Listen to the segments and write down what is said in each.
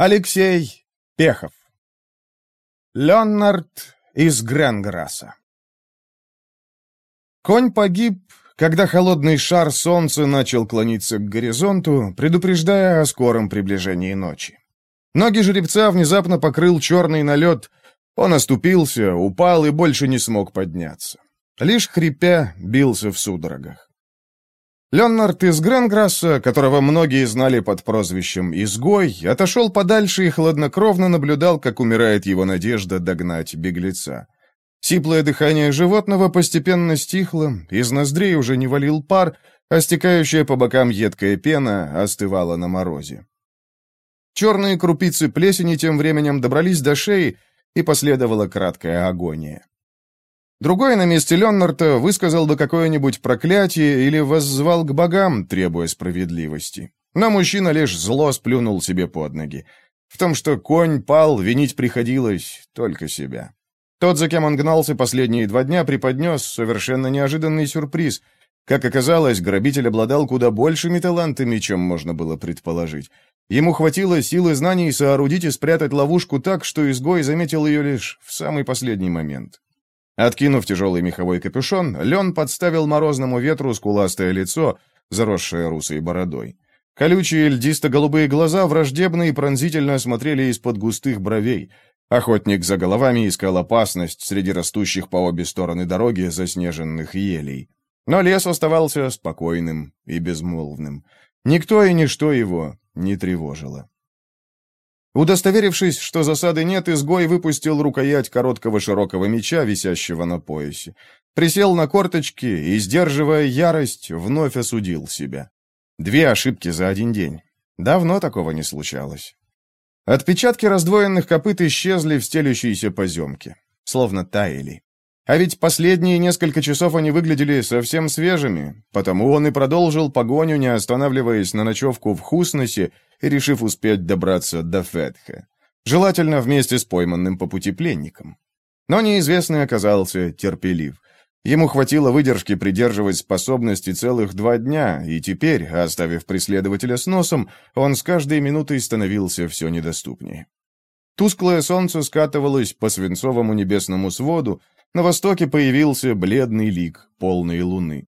Алексей Пехов. Леонард из Гренграсса. Конь погиб, когда холодный шар солнца начал клониться к горизонту, предупреждая о скором приближении ночи. Ноги жеребца внезапно покрыл черный налет, он оступился, упал и больше не смог подняться. Лишь хрипя, бился в судорогах. Леонард из Гренграсса, которого многие знали под прозвищем «Изгой», отошел подальше и хладнокровно наблюдал, как умирает его надежда догнать беглеца. Сиплое дыхание животного постепенно стихло, из ноздрей уже не валил пар, а стекающая по бокам едкая пена остывала на морозе. Черные крупицы плесени тем временем добрались до шеи, и последовала краткая агония. Другой на месте Леннарта высказал бы какое-нибудь проклятие или воззвал к богам, требуя справедливости. Но мужчина лишь зло сплюнул себе под ноги. В том, что конь пал, винить приходилось только себя. Тот, за кем он гнался последние два дня, преподнес совершенно неожиданный сюрприз. Как оказалось, грабитель обладал куда большими талантами, чем можно было предположить. Ему хватило силы знаний соорудить и спрятать ловушку так, что изгой заметил ее лишь в самый последний момент. Откинув тяжелый меховой капюшон, Лен подставил морозному ветру скуластое лицо, заросшее русой бородой. Колючие льдисто-голубые глаза враждебно и пронзительно смотрели из-под густых бровей. Охотник за головами искал опасность среди растущих по обе стороны дороги заснеженных елей. Но лес оставался спокойным и безмолвным. Никто и ничто его не тревожило. Удостоверившись, что засады нет, изгой выпустил рукоять короткого широкого меча, висящего на поясе. Присел на корточки и, сдерживая ярость, вновь осудил себя. Две ошибки за один день. Давно такого не случалось. Отпечатки раздвоенных копыт исчезли в стелющейся поземке. Словно таяли. А ведь последние несколько часов они выглядели совсем свежими, потому он и продолжил погоню, не останавливаясь на ночевку в Хусносе решив успеть добраться до Фетха. Желательно вместе с пойманным по пути пленником. Но неизвестный оказался терпелив. Ему хватило выдержки придерживать способности целых два дня, и теперь, оставив преследователя с носом, он с каждой минутой становился все недоступнее. Тусклое солнце скатывалось по свинцовому небесному своду, на востоке появился бледный лик полной луны.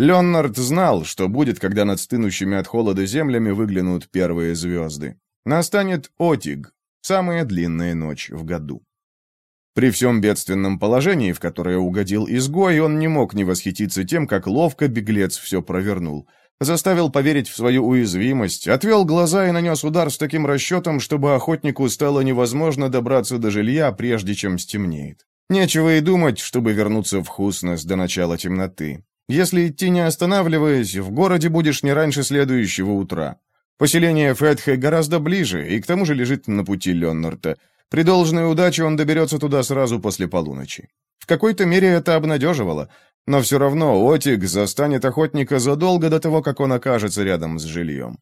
Леонард знал, что будет, когда над стынущими от холода землями выглянут первые звезды. Настанет Отиг, самая длинная ночь в году. При всем бедственном положении, в которое угодил изгой, он не мог не восхититься тем, как ловко беглец все провернул. Заставил поверить в свою уязвимость, отвел глаза и нанес удар с таким расчетом, чтобы охотнику стало невозможно добраться до жилья, прежде чем стемнеет. Нечего и думать, чтобы вернуться в Хуснес до начала темноты. Если идти не останавливаясь, в городе будешь не раньше следующего утра. Поселение Фетхе гораздо ближе, и к тому же лежит на пути Леннарта. При должной удаче он доберется туда сразу после полуночи. В какой-то мере это обнадеживало, но все равно Отик застанет охотника задолго до того, как он окажется рядом с жильем.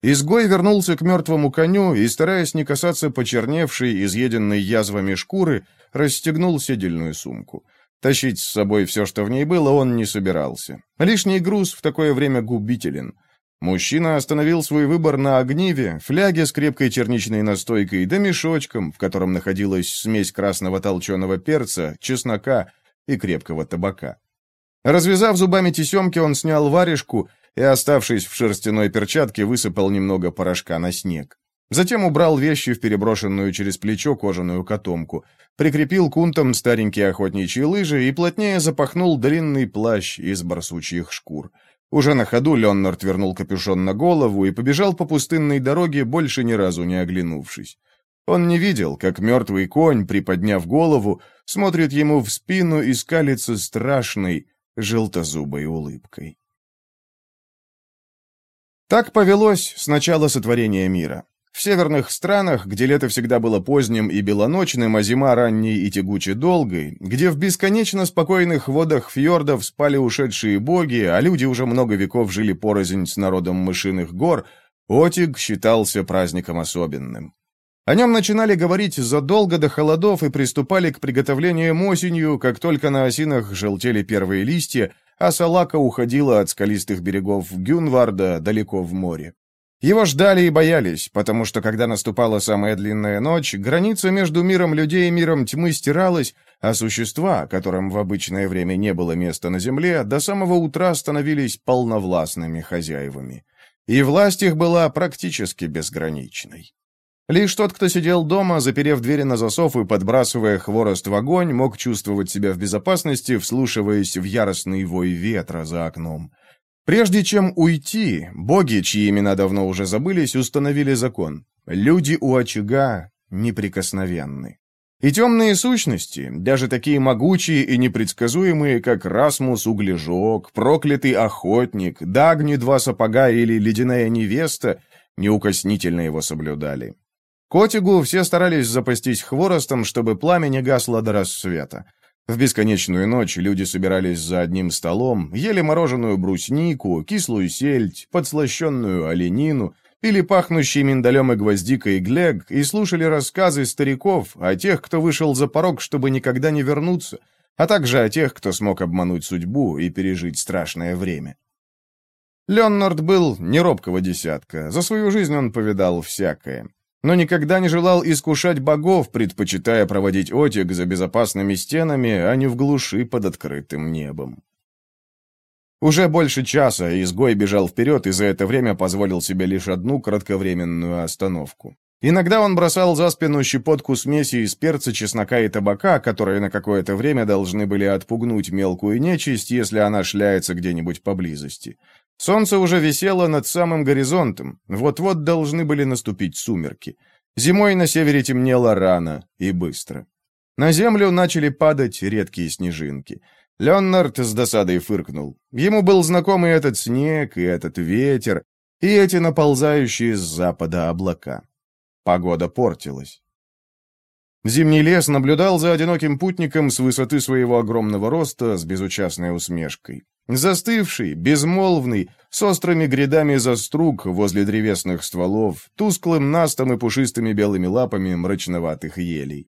Изгой вернулся к мертвому коню и, стараясь не касаться почерневшей, изъеденной язвами шкуры, расстегнул седельную сумку. Тащить с собой все, что в ней было, он не собирался. Лишний груз в такое время губителен. Мужчина остановил свой выбор на огниве, фляге с крепкой черничной настойкой да мешочком, в котором находилась смесь красного толченого перца, чеснока и крепкого табака. Развязав зубами тесемки, он снял варежку и, оставшись в шерстяной перчатке, высыпал немного порошка на снег. Затем убрал вещи в переброшенную через плечо кожаную котомку, прикрепил кунтом старенькие охотничьи лыжи и плотнее запахнул длинный плащ из барсучьих шкур. Уже на ходу Леннард вернул капюшон на голову и побежал по пустынной дороге, больше ни разу не оглянувшись. Он не видел, как мертвый конь, приподняв голову, смотрит ему в спину и скалится страшной, желтозубой улыбкой. Так повелось с начала сотворения мира. В северных странах, где лето всегда было поздним и белоночным, а зима ранней и тягуче долгой, где в бесконечно спокойных водах фьордов спали ушедшие боги, а люди уже много веков жили порознь с народом мышиных гор, Отиг считался праздником особенным. О нем начинали говорить задолго до холодов и приступали к приготовлениям осенью, как только на осинах желтели первые листья, а салака уходила от скалистых берегов Гюнварда далеко в море. Его ждали и боялись, потому что, когда наступала самая длинная ночь, граница между миром людей и миром тьмы стиралась, а существа, которым в обычное время не было места на земле, до самого утра становились полновластными хозяевами. И власть их была практически безграничной. Лишь тот, кто сидел дома, заперев двери на засов и подбрасывая хворост в огонь, мог чувствовать себя в безопасности, вслушиваясь в яростный вой ветра за окном. Прежде чем уйти, боги, чьи имена давно уже забылись, установили закон. Люди у очага неприкосновенны. И темные сущности, даже такие могучие и непредсказуемые, как Расмус Углежок, Проклятый Охотник, Дагни Два Сапога или Ледяная Невеста, неукоснительно его соблюдали. Котигу все старались запастись хворостом, чтобы пламя не гасло до рассвета. В бесконечную ночь люди собирались за одним столом, ели мороженую бруснику, кислую сельдь, подслащенную оленину, пили пахнущий миндалем и гвоздикой глег и слушали рассказы стариков о тех, кто вышел за порог, чтобы никогда не вернуться, а также о тех, кто смог обмануть судьбу и пережить страшное время. Леонард был неробкого десятка, за свою жизнь он повидал всякое но никогда не желал искушать богов, предпочитая проводить отек за безопасными стенами, а не в глуши под открытым небом. Уже больше часа изгой бежал вперед и за это время позволил себе лишь одну кратковременную остановку. Иногда он бросал за спину щепотку смеси из перца, чеснока и табака, которые на какое-то время должны были отпугнуть мелкую нечисть, если она шляется где-нибудь поблизости. Солнце уже висело над самым горизонтом, вот-вот должны были наступить сумерки. Зимой на севере темнело рано и быстро. На землю начали падать редкие снежинки. Леонард с досадой фыркнул. Ему был знаком и этот снег, и этот ветер, и эти наползающие с запада облака. Погода портилась. Зимний лес наблюдал за одиноким путником с высоты своего огромного роста с безучастной усмешкой. Застывший, безмолвный, с острыми грядами заструг возле древесных стволов, тусклым настом и пушистыми белыми лапами мрачноватых елей.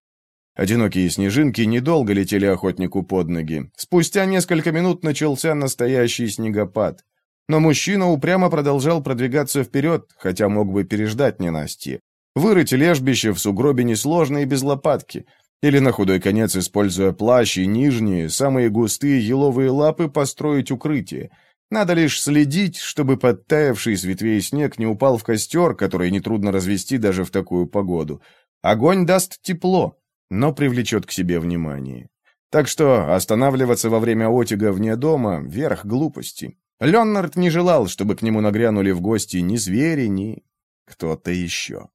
Одинокие снежинки недолго летели охотнику под ноги. Спустя несколько минут начался настоящий снегопад. Но мужчина упрямо продолжал продвигаться вперед, хотя мог бы переждать ненастье. Вырыть лежбище в сугробе несложно и без лопатки. Или на худой конец, используя плащ и нижние, самые густые еловые лапы, построить укрытие. Надо лишь следить, чтобы подтаявший с ветвей снег не упал в костер, который нетрудно развести даже в такую погоду. Огонь даст тепло, но привлечет к себе внимание. Так что останавливаться во время отяга вне дома — верх глупости. Леннард не желал, чтобы к нему нагрянули в гости ни звери, ни кто-то еще.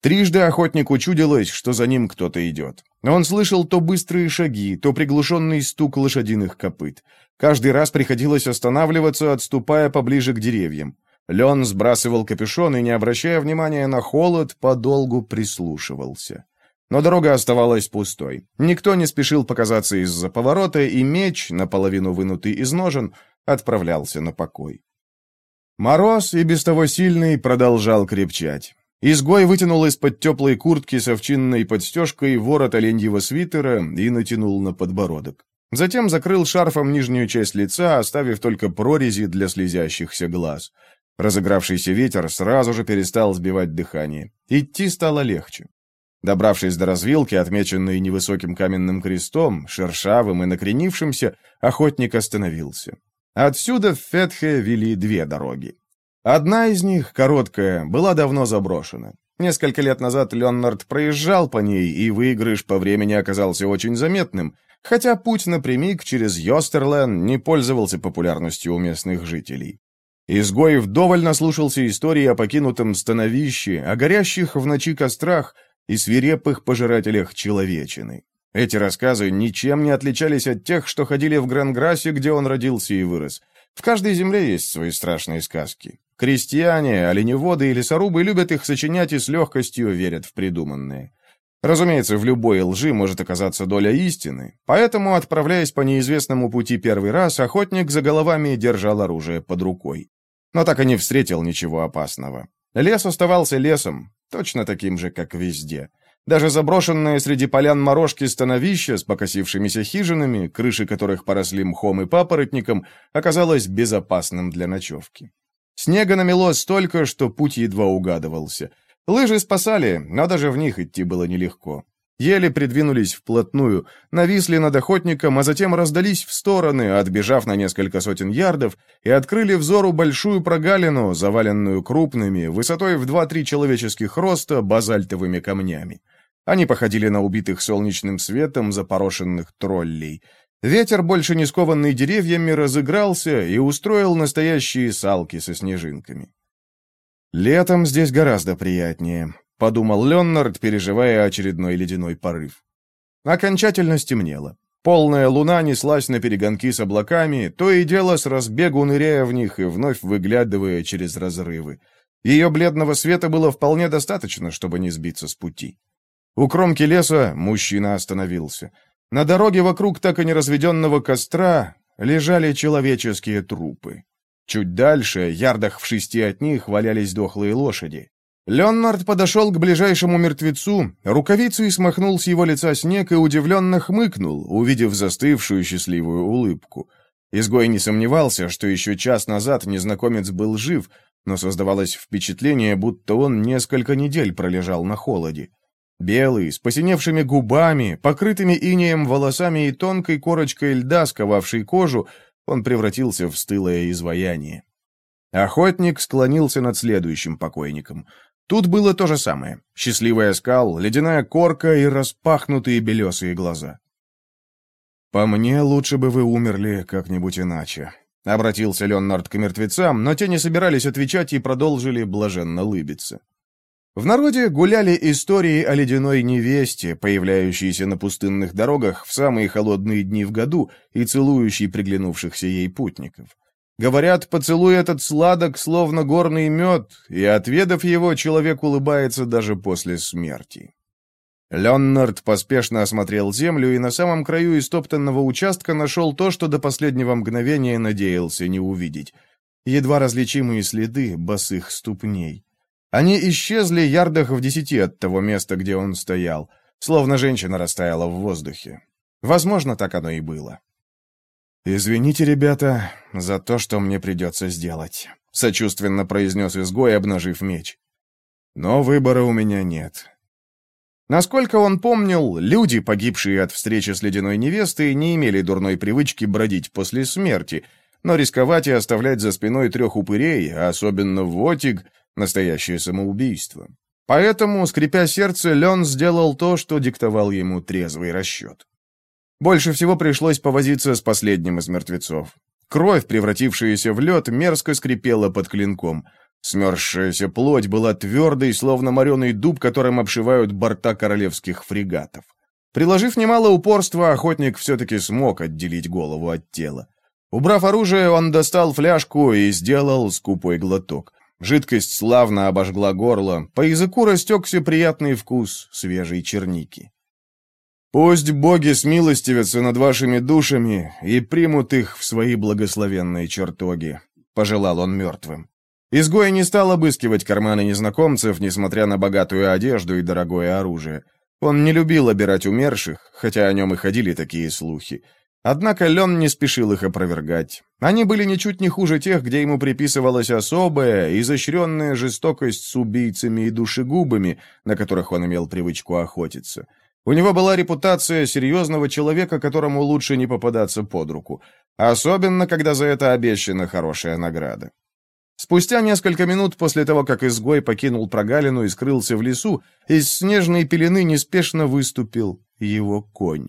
Трижды охотнику чудилось, что за ним кто-то идет. Он слышал то быстрые шаги, то приглушенный стук лошадиных копыт. Каждый раз приходилось останавливаться, отступая поближе к деревьям. Лен сбрасывал капюшон и, не обращая внимания на холод, подолгу прислушивался. Но дорога оставалась пустой. Никто не спешил показаться из-за поворота, и меч, наполовину вынутый из ножен, отправлялся на покой. Мороз, и без того сильный, продолжал крепчать. Изгой вытянул из-под теплой куртки с овчинной подстежкой ворот оленьего свитера и натянул на подбородок. Затем закрыл шарфом нижнюю часть лица, оставив только прорези для слезящихся глаз. Разыгравшийся ветер сразу же перестал сбивать дыхание. Идти стало легче. Добравшись до развилки, отмеченной невысоким каменным крестом, шершавым и накренившимся, охотник остановился. Отсюда в Фетхе вели две дороги. Одна из них, короткая, была давно заброшена. Несколько лет назад Леонард проезжал по ней, и выигрыш по времени оказался очень заметным, хотя путь напрямик через Йостерлен не пользовался популярностью у местных жителей. Изгой вдоволь наслушался истории о покинутом становище, о горящих в ночи кострах и свирепых пожирателях человечины. Эти рассказы ничем не отличались от тех, что ходили в Гранграссе, где он родился и вырос. В каждой земле есть свои страшные сказки. Крестьяне, оленеводы и лесорубы любят их сочинять и с легкостью верят в придуманные. Разумеется, в любой лжи может оказаться доля истины, поэтому, отправляясь по неизвестному пути первый раз, охотник за головами держал оружие под рукой. Но так и не встретил ничего опасного. Лес оставался лесом, точно таким же, как везде. Даже заброшенное среди полян морожки становище с покосившимися хижинами, крыши которых поросли мхом и папоротником, оказалось безопасным для ночевки. Снега намело столько, что путь едва угадывался. Лыжи спасали, но даже в них идти было нелегко. Еле придвинулись вплотную, нависли над охотником, а затем раздались в стороны, отбежав на несколько сотен ярдов, и открыли взору большую прогалину, заваленную крупными, высотой в 2-3 человеческих роста, базальтовыми камнями. Они походили на убитых солнечным светом запорошенных троллей. Ветер, больше не скованный деревьями, разыгрался и устроил настоящие салки со снежинками. «Летом здесь гораздо приятнее», — подумал Леннард, переживая очередной ледяной порыв. Окончательно стемнело. Полная луна неслась на перегонки с облаками, то и дело с разбегу ныряя в них и вновь выглядывая через разрывы. Ее бледного света было вполне достаточно, чтобы не сбиться с пути. У кромки леса мужчина остановился. На дороге вокруг так и неразведенного костра лежали человеческие трупы. Чуть дальше, ярдах в шести от них, валялись дохлые лошади. Леонард подошел к ближайшему мертвецу, рукавицей смахнул с его лица снег и удивленно хмыкнул, увидев застывшую счастливую улыбку. Изгой не сомневался, что еще час назад незнакомец был жив, но создавалось впечатление, будто он несколько недель пролежал на холоде. Белый, с посиневшими губами, покрытыми инеем волосами и тонкой корочкой льда, сковавшей кожу, он превратился в стылое изваяние. Охотник склонился над следующим покойником — Тут было то же самое. Счастливый оскал, ледяная корка и распахнутые белесые глаза. «По мне, лучше бы вы умерли как-нибудь иначе», — обратился Леонард к мертвецам, но те не собирались отвечать и продолжили блаженно лыбиться. В народе гуляли истории о ледяной невесте, появляющейся на пустынных дорогах в самые холодные дни в году и целующей приглянувшихся ей путников. Говорят, поцелуй этот сладок, словно горный мед, и, отведав его, человек улыбается даже после смерти. Леннард поспешно осмотрел землю и на самом краю истоптанного участка нашел то, что до последнего мгновения надеялся не увидеть. Едва различимые следы босых ступней. Они исчезли ярдах в десяти от того места, где он стоял, словно женщина растаяла в воздухе. Возможно, так оно и было. «Извините, ребята, за то, что мне придется сделать», — сочувственно произнес изгой, обнажив меч. «Но выбора у меня нет». Насколько он помнил, люди, погибшие от встречи с ледяной невестой, не имели дурной привычки бродить после смерти, но рисковать и оставлять за спиной трех упырей, особенно Вотиг, — настоящее самоубийство. Поэтому, скрипя сердце, Лен сделал то, что диктовал ему трезвый расчет. Больше всего пришлось повозиться с последним из мертвецов. Кровь, превратившаяся в лед, мерзко скрипела под клинком. Смерзшаяся плоть была твердой, словно мореный дуб, которым обшивают борта королевских фрегатов. Приложив немало упорства, охотник все-таки смог отделить голову от тела. Убрав оружие, он достал фляжку и сделал скупой глоток. Жидкость славно обожгла горло, по языку растекся приятный вкус свежей черники. Пусть боги смилостивятся над вашими душами и примут их в свои благословенные чертоги», — пожелал он мертвым. Изгой не стал обыскивать карманы незнакомцев, несмотря на богатую одежду и дорогое оружие. Он не любил обирать умерших, хотя о нем и ходили такие слухи. Однако Лен не спешил их опровергать. Они были ничуть не хуже тех, где ему приписывалась особая, изощренная жестокость с убийцами и душегубами, на которых он имел привычку охотиться. У него была репутация серьезного человека, которому лучше не попадаться под руку, особенно когда за это обещана хорошая награда. Спустя несколько минут после того, как изгой покинул прогалину и скрылся в лесу, из снежной пелены неспешно выступил его конь.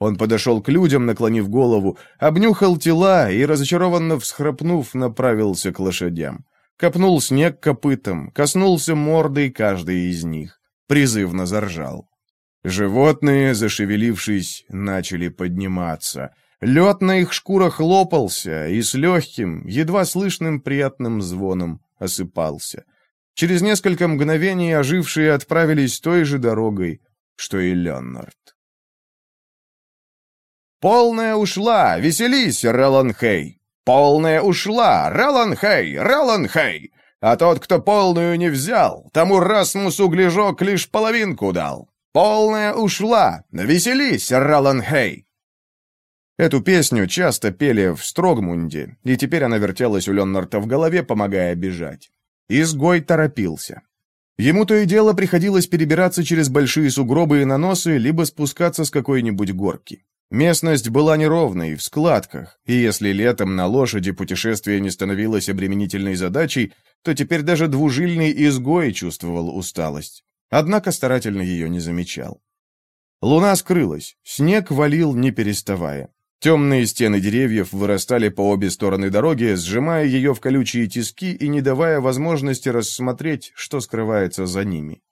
Он подошел к людям, наклонив голову, обнюхал тела и, разочарованно всхрапнув, направился к лошадям. Копнул снег копытом, коснулся мордой каждой из них. Призывно заржал. Животные, зашевелившись, начали подниматься. Лед на их шкурах лопался и с легким, едва слышным приятным звоном осыпался. Через несколько мгновений ожившие отправились той же дорогой, что и Леннард. «Полная ушла! Веселись, Реланхей! Полная ушла! Реланхей! Реланхей! А тот, кто полную не взял, тому Расмусу Глижок лишь половинку дал!» Полная ушла! Веселись, Ролан Хей!» Эту песню часто пели в Строгмунде, и теперь она вертелась у Леннарта в голове, помогая бежать. Изгой торопился. Ему то и дело приходилось перебираться через большие сугробы и наносы, либо спускаться с какой-нибудь горки. Местность была неровной, в складках, и если летом на лошади путешествие не становилось обременительной задачей, то теперь даже двужильный изгой чувствовал усталость. Однако старательно ее не замечал. Луна скрылась, снег валил не переставая. Темные стены деревьев вырастали по обе стороны дороги, сжимая ее в колючие тиски и не давая возможности рассмотреть, что скрывается за ними.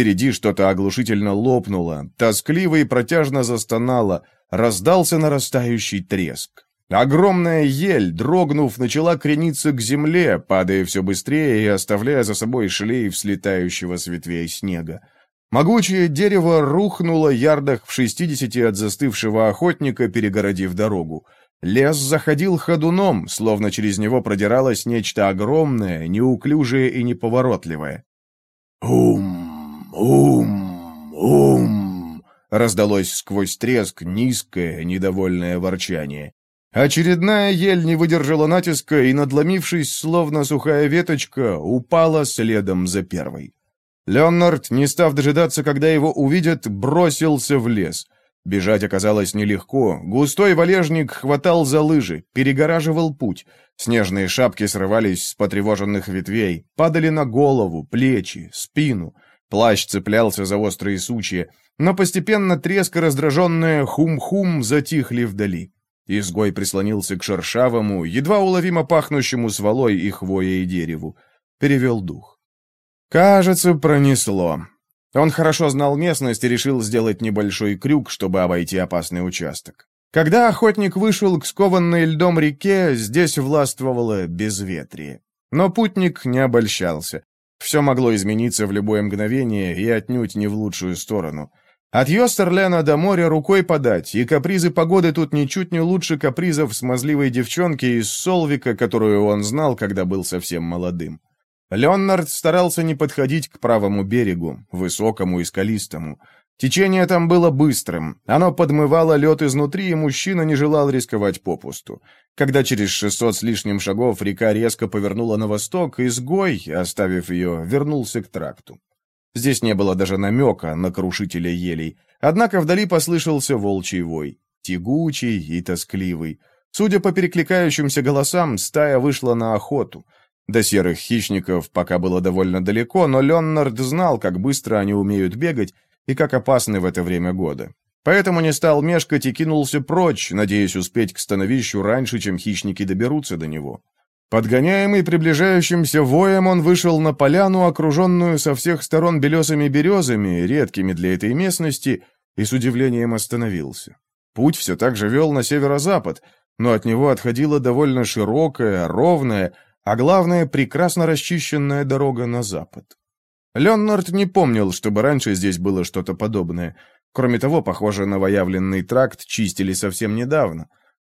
Впереди что-то оглушительно лопнуло, тоскливо и протяжно застонало, раздался нарастающий треск. Огромная ель, дрогнув, начала крениться к земле, падая все быстрее и оставляя за собой шлейф слетающего с ветвей снега. Могучее дерево рухнуло ярдах в шестидесяти от застывшего охотника, перегородив дорогу. Лес заходил ходуном, словно через него продиралось нечто огромное, неуклюжее и неповоротливое. «Ум! Ум! Ум!» раздалось сквозь треск низкое, недовольное ворчание. Очередная ель не выдержала натиска и, надломившись, словно сухая веточка, упала следом за первой. Леонард, не став дожидаться, когда его увидят, бросился в лес. Бежать оказалось нелегко. Густой валежник хватал за лыжи, перегораживал путь. Снежные шапки срывались с потревоженных ветвей, падали на голову, плечи, спину. Плащ цеплялся за острые сучья, но постепенно треск и раздраженное хум-хум затихли вдали. Изгой прислонился к шершавому, едва уловимо пахнущему свалой и хвоей дереву. Перевел дух. Кажется, пронесло. Он хорошо знал местность и решил сделать небольшой крюк, чтобы обойти опасный участок. Когда охотник вышел к скованной льдом реке, здесь властвовало безветрие. Но путник не обольщался. Все могло измениться в любое мгновение и отнюдь не в лучшую сторону. От Йостерлена до моря рукой подать, и капризы погоды тут ничуть не лучше капризов смазливой девчонки из Солвика, которую он знал, когда был совсем молодым. Леонард старался не подходить к правому берегу, высокому и скалистому. Течение там было быстрым, оно подмывало лед изнутри, и мужчина не желал рисковать попусту. Когда через шестьсот с лишним шагов река резко повернула на восток, изгой, оставив ее, вернулся к тракту. Здесь не было даже намека на крушителя елей, однако вдали послышался волчий вой, тягучий и тоскливый. Судя по перекликающимся голосам, стая вышла на охоту — до серых хищников пока было довольно далеко, но Леннард знал, как быстро они умеют бегать и как опасны в это время года. Поэтому не стал мешкать и кинулся прочь, надеясь успеть к становищу раньше, чем хищники доберутся до него. Подгоняемый приближающимся воем, он вышел на поляну, окруженную со всех сторон белесыми березами, редкими для этой местности, и с удивлением остановился. Путь все так же вел на северо-запад, но от него отходила довольно широкая, ровная, а главное, прекрасно расчищенная дорога на запад. Леннард не помнил, чтобы раньше здесь было что-то подобное. Кроме того, похоже, новоявленный тракт чистили совсем недавно.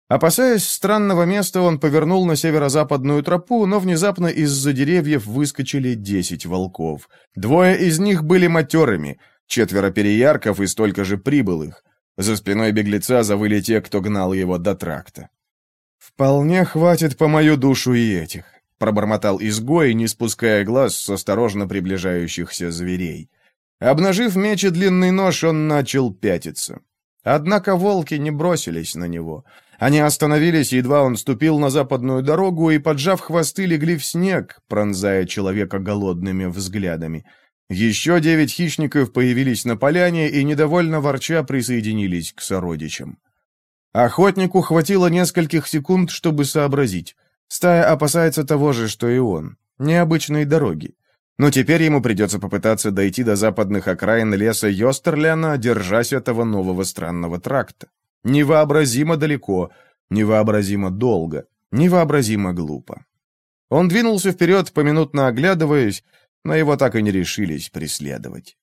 Опасаясь странного места, он повернул на северо-западную тропу, но внезапно из-за деревьев выскочили десять волков. Двое из них были матерыми, четверо переярков и столько же прибылых. За спиной беглеца завыли те, кто гнал его до тракта. «Вполне хватит по мою душу и этих пробормотал изгой, не спуская глаз с осторожно приближающихся зверей. Обнажив меч и длинный нож, он начал пятиться. Однако волки не бросились на него. Они остановились, едва он ступил на западную дорогу и, поджав хвосты, легли в снег, пронзая человека голодными взглядами. Еще девять хищников появились на поляне и, недовольно ворча, присоединились к сородичам. Охотнику хватило нескольких секунд, чтобы сообразить. Стая опасается того же, что и он. Необычной дороги. Но теперь ему придется попытаться дойти до западных окраин леса Йостерлена, держась этого нового странного тракта. Невообразимо далеко, невообразимо долго, невообразимо глупо. Он двинулся вперед, поминутно оглядываясь, но его так и не решились преследовать.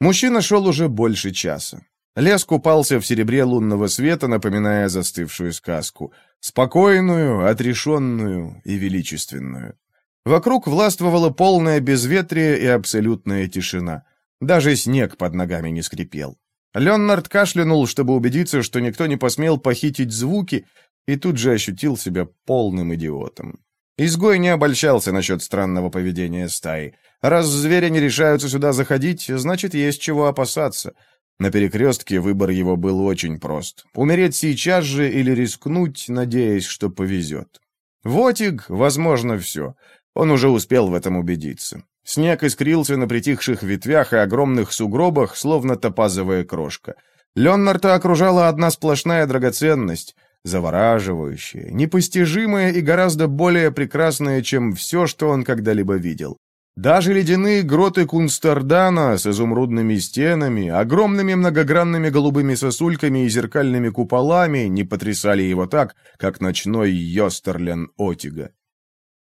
Мужчина шел уже больше часа. Лес купался в серебре лунного света, напоминая застывшую сказку. Спокойную, отрешенную и величественную. Вокруг властвовало полное безветрие и абсолютная тишина. Даже снег под ногами не скрипел. Леонард кашлянул, чтобы убедиться, что никто не посмел похитить звуки, и тут же ощутил себя полным идиотом. Изгой не обольщался насчет странного поведения стаи. Раз звери не решаются сюда заходить, значит, есть чего опасаться. На перекрестке выбор его был очень прост. Умереть сейчас же или рискнуть, надеясь, что повезет. Вотиг, возможно, все. Он уже успел в этом убедиться. Снег искрился на притихших ветвях и огромных сугробах, словно топазовая крошка. Леннарта окружала одна сплошная драгоценность, завораживающая, непостижимая и гораздо более прекрасная, чем все, что он когда-либо видел. Даже ледяные гроты Кунстардана с изумрудными стенами, огромными многогранными голубыми сосульками и зеркальными куполами не потрясали его так, как ночной Йостерлен Отига.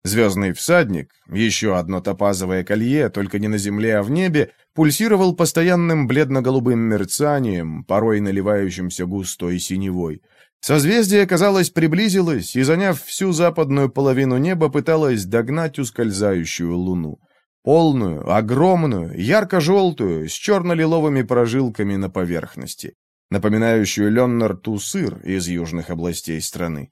Звездный всадник, еще одно топазовое колье, только не на земле, а в небе, пульсировал постоянным бледно-голубым мерцанием, порой наливающимся густой синевой. Созвездие, казалось, приблизилось и, заняв всю западную половину неба, пыталось догнать ускользающую луну. Полную, огромную, ярко-желтую, с черно-лиловыми прожилками на поверхности, напоминающую Леннарту сыр из южных областей страны.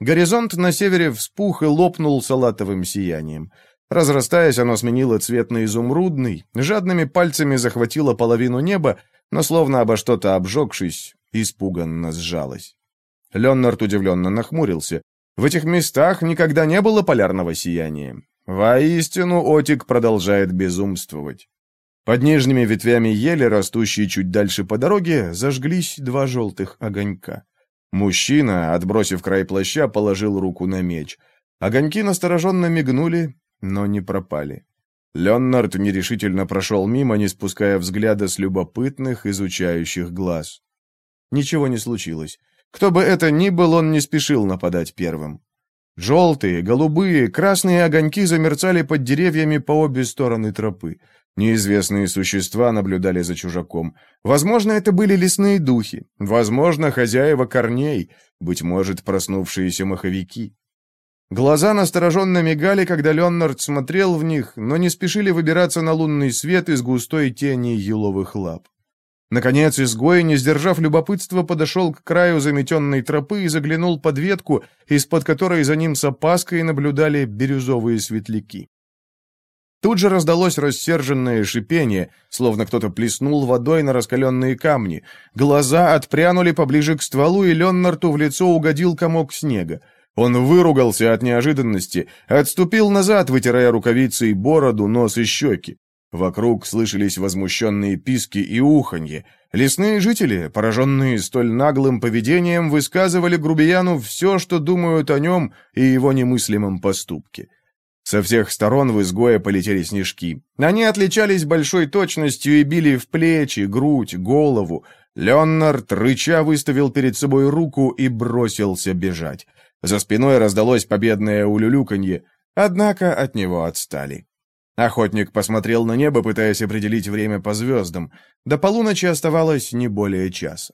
Горизонт на севере вспух и лопнул салатовым сиянием. Разрастаясь, оно сменило цвет на изумрудный, жадными пальцами захватило половину неба, но, словно обо что-то обжегшись, испуганно сжалось. Леннард удивленно нахмурился. В этих местах никогда не было полярного сияния. Воистину, Отик продолжает безумствовать. Под нижними ветвями ели, растущие чуть дальше по дороге, зажглись два желтых огонька. Мужчина, отбросив край плаща, положил руку на меч. Огоньки настороженно мигнули, но не пропали. Леннард нерешительно прошел мимо, не спуская взгляда с любопытных, изучающих глаз. Ничего не случилось. Кто бы это ни был, он не спешил нападать первым. Желтые, голубые, красные огоньки замерцали под деревьями по обе стороны тропы. Неизвестные существа наблюдали за чужаком. Возможно, это были лесные духи. Возможно, хозяева корней. Быть может, проснувшиеся маховики. Глаза настороженно мигали, когда Леонард смотрел в них, но не спешили выбираться на лунный свет из густой тени еловых лап. Наконец, изгой, не сдержав любопытства, подошел к краю заметенной тропы и заглянул под ветку, из-под которой за ним с опаской наблюдали бирюзовые светляки. Тут же раздалось рассерженное шипение, словно кто-то плеснул водой на раскаленные камни. Глаза отпрянули поближе к стволу, и Леннарту в лицо угодил комок снега. Он выругался от неожиданности, отступил назад, вытирая рукавицей бороду, нос и щеки. Вокруг слышались возмущенные писки и уханье. Лесные жители, пораженные столь наглым поведением, высказывали грубияну все, что думают о нем и его немыслимом поступке. Со всех сторон в изгое полетели снежки. Они отличались большой точностью и били в плечи, грудь, голову. Леонард, рыча, выставил перед собой руку и бросился бежать. За спиной раздалось победное улюлюканье, однако от него отстали. Охотник посмотрел на небо, пытаясь определить время по звездам. До полуночи оставалось не более часа.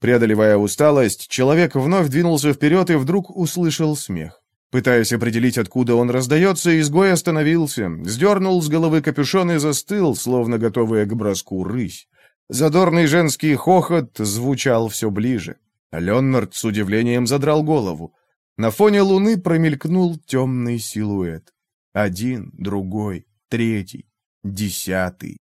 Преодолевая усталость, человек вновь двинулся вперед и вдруг услышал смех. Пытаясь определить, откуда он раздается, изгой остановился, сдернул с головы капюшон и застыл, словно готовый к броску рысь. Задорный женский хохот звучал все ближе. Леннард с удивлением задрал голову. На фоне луны промелькнул темный силуэт. Один, другой, третий, десятый.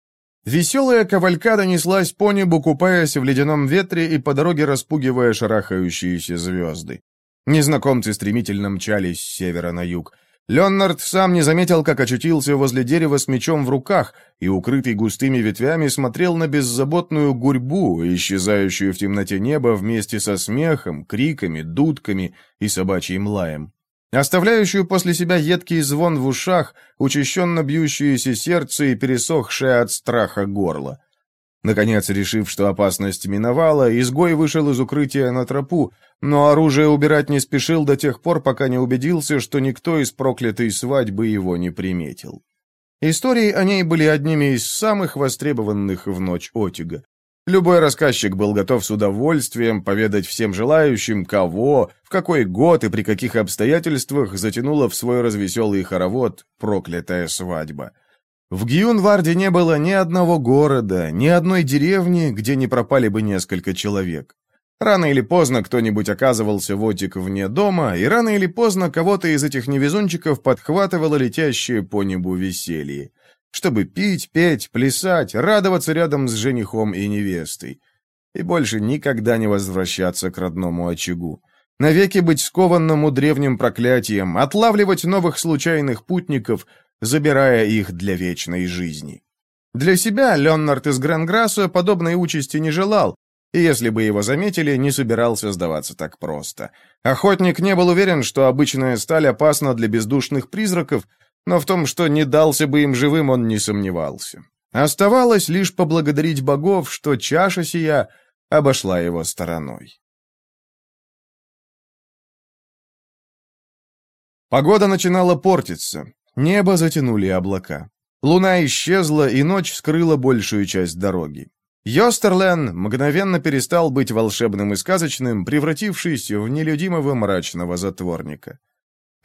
Веселая кавалькада неслась по небу, купаясь в ледяном ветре и по дороге распугивая шарахающиеся звезды. Незнакомцы стремительно мчались с севера на юг. Леонард сам не заметил, как очутился возле дерева с мечом в руках и, укрытый густыми ветвями, смотрел на беззаботную гурьбу, исчезающую в темноте неба вместе со смехом, криками, дудками и собачьим лаем. Оставляющую после себя едкий звон в ушах, учащенно бьющееся сердце и пересохшее от страха горло. Наконец, решив, что опасность миновала, изгой вышел из укрытия на тропу, но оружие убирать не спешил до тех пор, пока не убедился, что никто из проклятой свадьбы его не приметил. Истории о ней были одними из самых востребованных в ночь Отига. Любой рассказчик был готов с удовольствием поведать всем желающим, кого, в какой год и при каких обстоятельствах затянула в свой развеселый хоровод проклятая свадьба. В Гиюнварде не было ни одного города, ни одной деревни, где не пропали бы несколько человек. Рано или поздно кто-нибудь оказывался вотик вне дома, и рано или поздно кого-то из этих невезунчиков подхватывало летящее по небу веселье. Чтобы пить, петь, плясать, радоваться рядом с женихом и невестой. И больше никогда не возвращаться к родному очагу. Навеки быть скованному древним проклятием, отлавливать новых случайных путников, забирая их для вечной жизни. Для себя Леонард из Гренграсса подобной участи не желал, и если бы его заметили, не собирался сдаваться так просто. Охотник не был уверен, что обычная сталь опасна для бездушных призраков, но в том, что не дался бы им живым, он не сомневался. Оставалось лишь поблагодарить богов, что чаша сия обошла его стороной. Погода начинала портиться. Небо затянули облака. Луна исчезла, и ночь скрыла большую часть дороги. Йостерлен мгновенно перестал быть волшебным и сказочным, превратившись в нелюдимого мрачного затворника.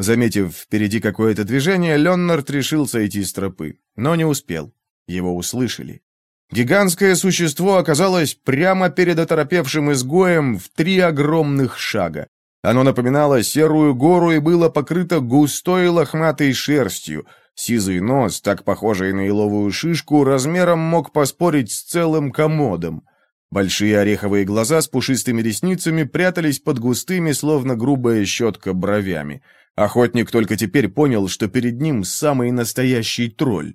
Заметив впереди какое-то движение, Леннард решил сойти с тропы, но не успел. Его услышали. Гигантское существо оказалось прямо перед оторопевшим изгоем в три огромных шага. Оно напоминало серую гору и было покрыто густой лохматой шерстью — Сизый нос, так похожий на еловую шишку, размером мог поспорить с целым комодом. Большие ореховые глаза с пушистыми ресницами прятались под густыми, словно грубая щетка, бровями. Охотник только теперь понял, что перед ним самый настоящий тролль.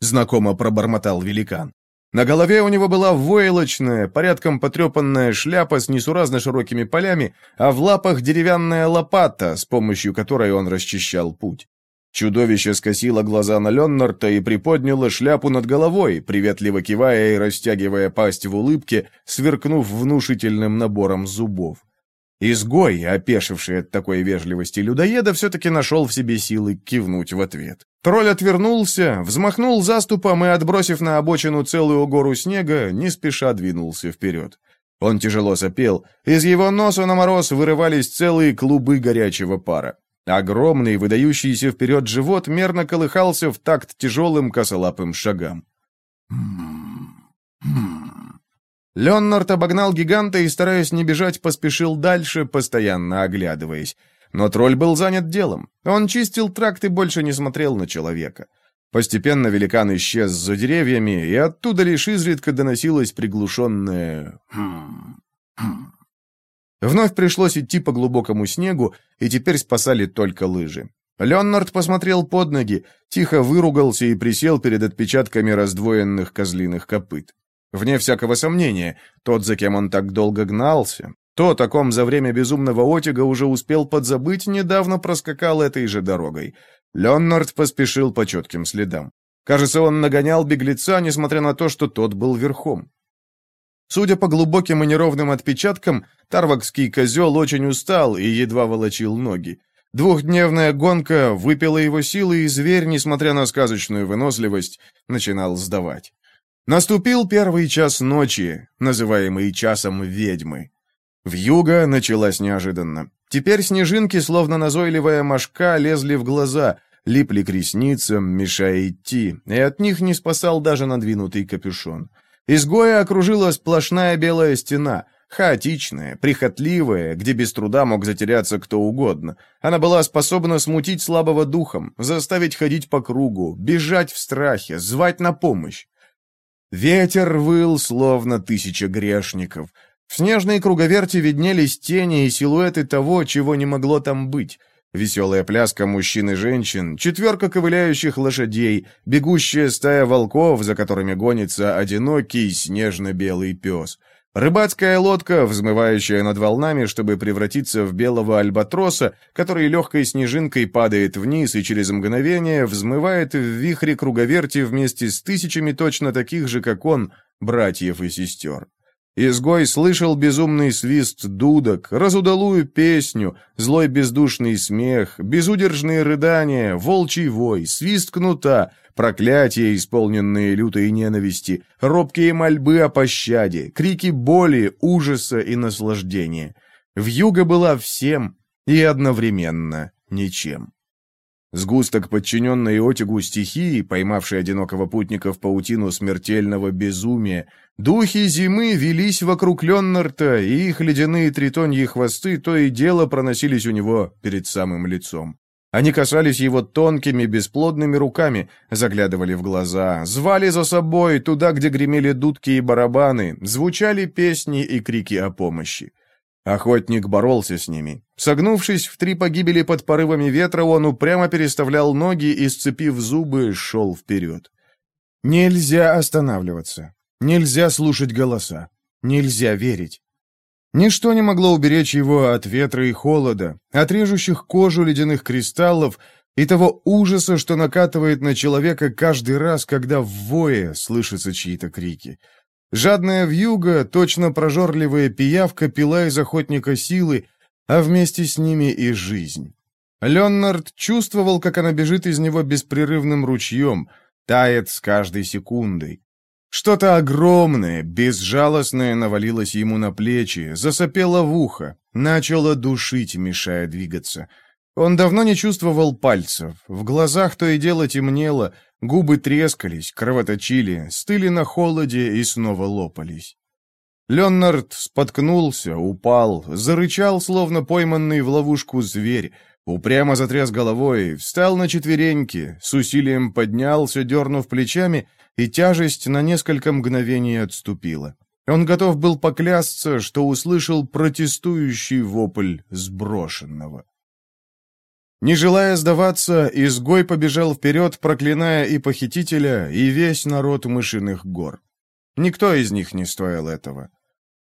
Знакомо пробормотал великан. На голове у него была войлочная, порядком потрепанная шляпа с несуразно широкими полями, а в лапах деревянная лопата, с помощью которой он расчищал путь. Чудовище скосило глаза на Леннарта и приподняло шляпу над головой, приветливо кивая и растягивая пасть в улыбке, сверкнув внушительным набором зубов. Изгой, опешивший от такой вежливости людоеда, все-таки нашел в себе силы кивнуть в ответ. Тролль отвернулся, взмахнул заступом и, отбросив на обочину целую гору снега, не спеша двинулся вперед. Он тяжело сопел, из его носа на мороз вырывались целые клубы горячего пара. Огромный, выдающийся вперед живот мерно колыхался в такт тяжелым косолапым шагам. Леонард обогнал гиганта и, стараясь не бежать, поспешил дальше, постоянно оглядываясь. Но тролль был занят делом. Он чистил тракт и больше не смотрел на человека. Постепенно великан исчез за деревьями, и оттуда лишь изредка доносилось приглушенное «хм, хм». Вновь пришлось идти по глубокому снегу, и теперь спасали только лыжи. Леонард посмотрел под ноги, тихо выругался и присел перед отпечатками раздвоенных козлиных копыт. Вне всякого сомнения, тот, за кем он так долго гнался, то, о ком за время безумного отяга уже успел подзабыть, недавно проскакал этой же дорогой. Леонард поспешил по четким следам. Кажется, он нагонял беглеца, несмотря на то, что тот был верхом. Судя по глубоким и неровным отпечаткам, тарвакский козел очень устал и едва волочил ноги. Двухдневная гонка выпила его силы, и зверь, несмотря на сказочную выносливость, начинал сдавать. Наступил первый час ночи, называемый часом ведьмы. Вьюга началась неожиданно. Теперь снежинки, словно назойливая мошка, лезли в глаза, липли к ресницам, мешая идти, и от них не спасал даже надвинутый капюшон. Изгоя окружила сплошная белая стена, хаотичная, прихотливая, где без труда мог затеряться кто угодно. Она была способна смутить слабого духом, заставить ходить по кругу, бежать в страхе, звать на помощь. Ветер выл, словно тысяча грешников. В снежной круговерти виднелись тени и силуэты того, чего не могло там быть. Веселая пляска мужчин и женщин, четверка ковыляющих лошадей, бегущая стая волков, за которыми гонится одинокий снежно-белый пес — Рыбацкая лодка, взмывающая над волнами, чтобы превратиться в белого альбатроса, который легкой снежинкой падает вниз и через мгновение взмывает в вихре круговерти вместе с тысячами точно таких же, как он, братьев и сестер. Изгой слышал безумный свист дудок, разудалую песню, злой бездушный смех, безудержные рыдания, волчий вой, свист кнута, проклятия, исполненные лютой ненависти, робкие мольбы о пощаде, крики боли, ужаса и наслаждения. Вьюга была всем и одновременно ничем. Сгусток подчиненной Отигу стихии, поймавший одинокого путника в паутину смертельного безумия, духи зимы велись вокруг Леннарта, и их ледяные тритоньи хвосты то и дело проносились у него перед самым лицом. Они касались его тонкими, бесплодными руками, заглядывали в глаза, звали за собой туда, где гремели дудки и барабаны, звучали песни и крики о помощи. Охотник боролся с ними. Согнувшись в три погибели под порывами ветра, он упрямо переставлял ноги и, сцепив зубы, шел вперед. Нельзя останавливаться. Нельзя слушать голоса. Нельзя верить. Ничто не могло уберечь его от ветра и холода, от режущих кожу ледяных кристаллов и того ужаса, что накатывает на человека каждый раз, когда в вое слышатся чьи-то крики. Жадная вьюга, точно прожорливая пиявка, пила из охотника силы, а вместе с ними и жизнь. Леннард чувствовал, как она бежит из него беспрерывным ручьем, тает с каждой секундой. Что-то огромное, безжалостное навалилось ему на плечи, засопело в ухо, начало душить, мешая двигаться. Он давно не чувствовал пальцев, в глазах то и дело темнело, губы трескались, кровоточили, стыли на холоде и снова лопались. Леннард споткнулся, упал, зарычал, словно пойманный в ловушку зверь, упрямо затряс головой, встал на четвереньки, с усилием поднялся, дернув плечами, и тяжесть на несколько мгновений отступила. Он готов был поклясться, что услышал протестующий вопль сброшенного. Не желая сдаваться, изгой побежал вперед, проклиная и похитителя, и весь народ мышиных гор. Никто из них не стоил этого.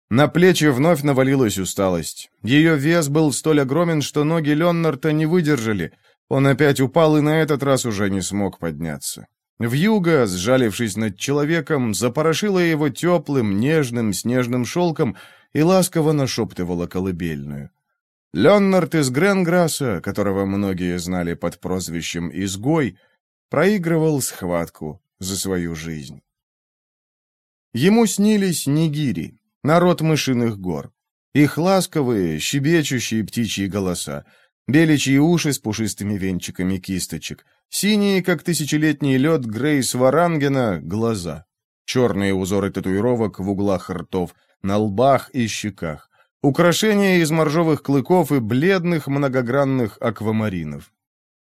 На плечи вновь навалилась усталость. Ее вес был столь огромен, что ноги Леннарта не выдержали. Он опять упал и на этот раз уже не смог подняться. Вьюга, сжалившись над человеком, запорошила его теплым, нежным, снежным шелком и ласково нашептывала колыбельную. Леннард из Гренграсса, которого многие знали под прозвищем «Изгой», проигрывал схватку за свою жизнь. Ему снились нигири, народ мышиных гор. Их ласковые, щебечущие птичьи голоса, беличьи уши с пушистыми венчиками кисточек, синие, как тысячелетний лед Грейс Варангена, глаза, черные узоры татуировок в углах ртов, на лбах и щеках, Украшения из моржовых клыков и бледных многогранных аквамаринов.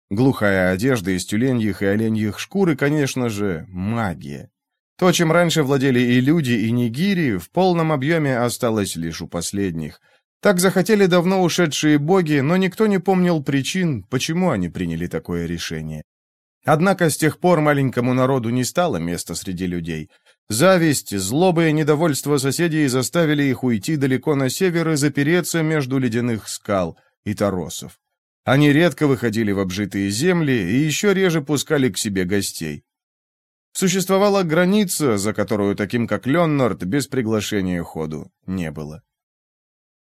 Глухая одежда из тюленьих и оленьих шкур и, конечно же, магия. То, чем раньше владели и люди, и нигири, в полном объеме осталось лишь у последних. Так захотели давно ушедшие боги, но никто не помнил причин, почему они приняли такое решение. Однако с тех пор маленькому народу не стало места среди людей – Зависть, злоба и недовольство соседей заставили их уйти далеко на север и запереться между ледяных скал и торосов. Они редко выходили в обжитые земли и еще реже пускали к себе гостей. Существовала граница, за которую таким как Леннард без приглашения ходу не было.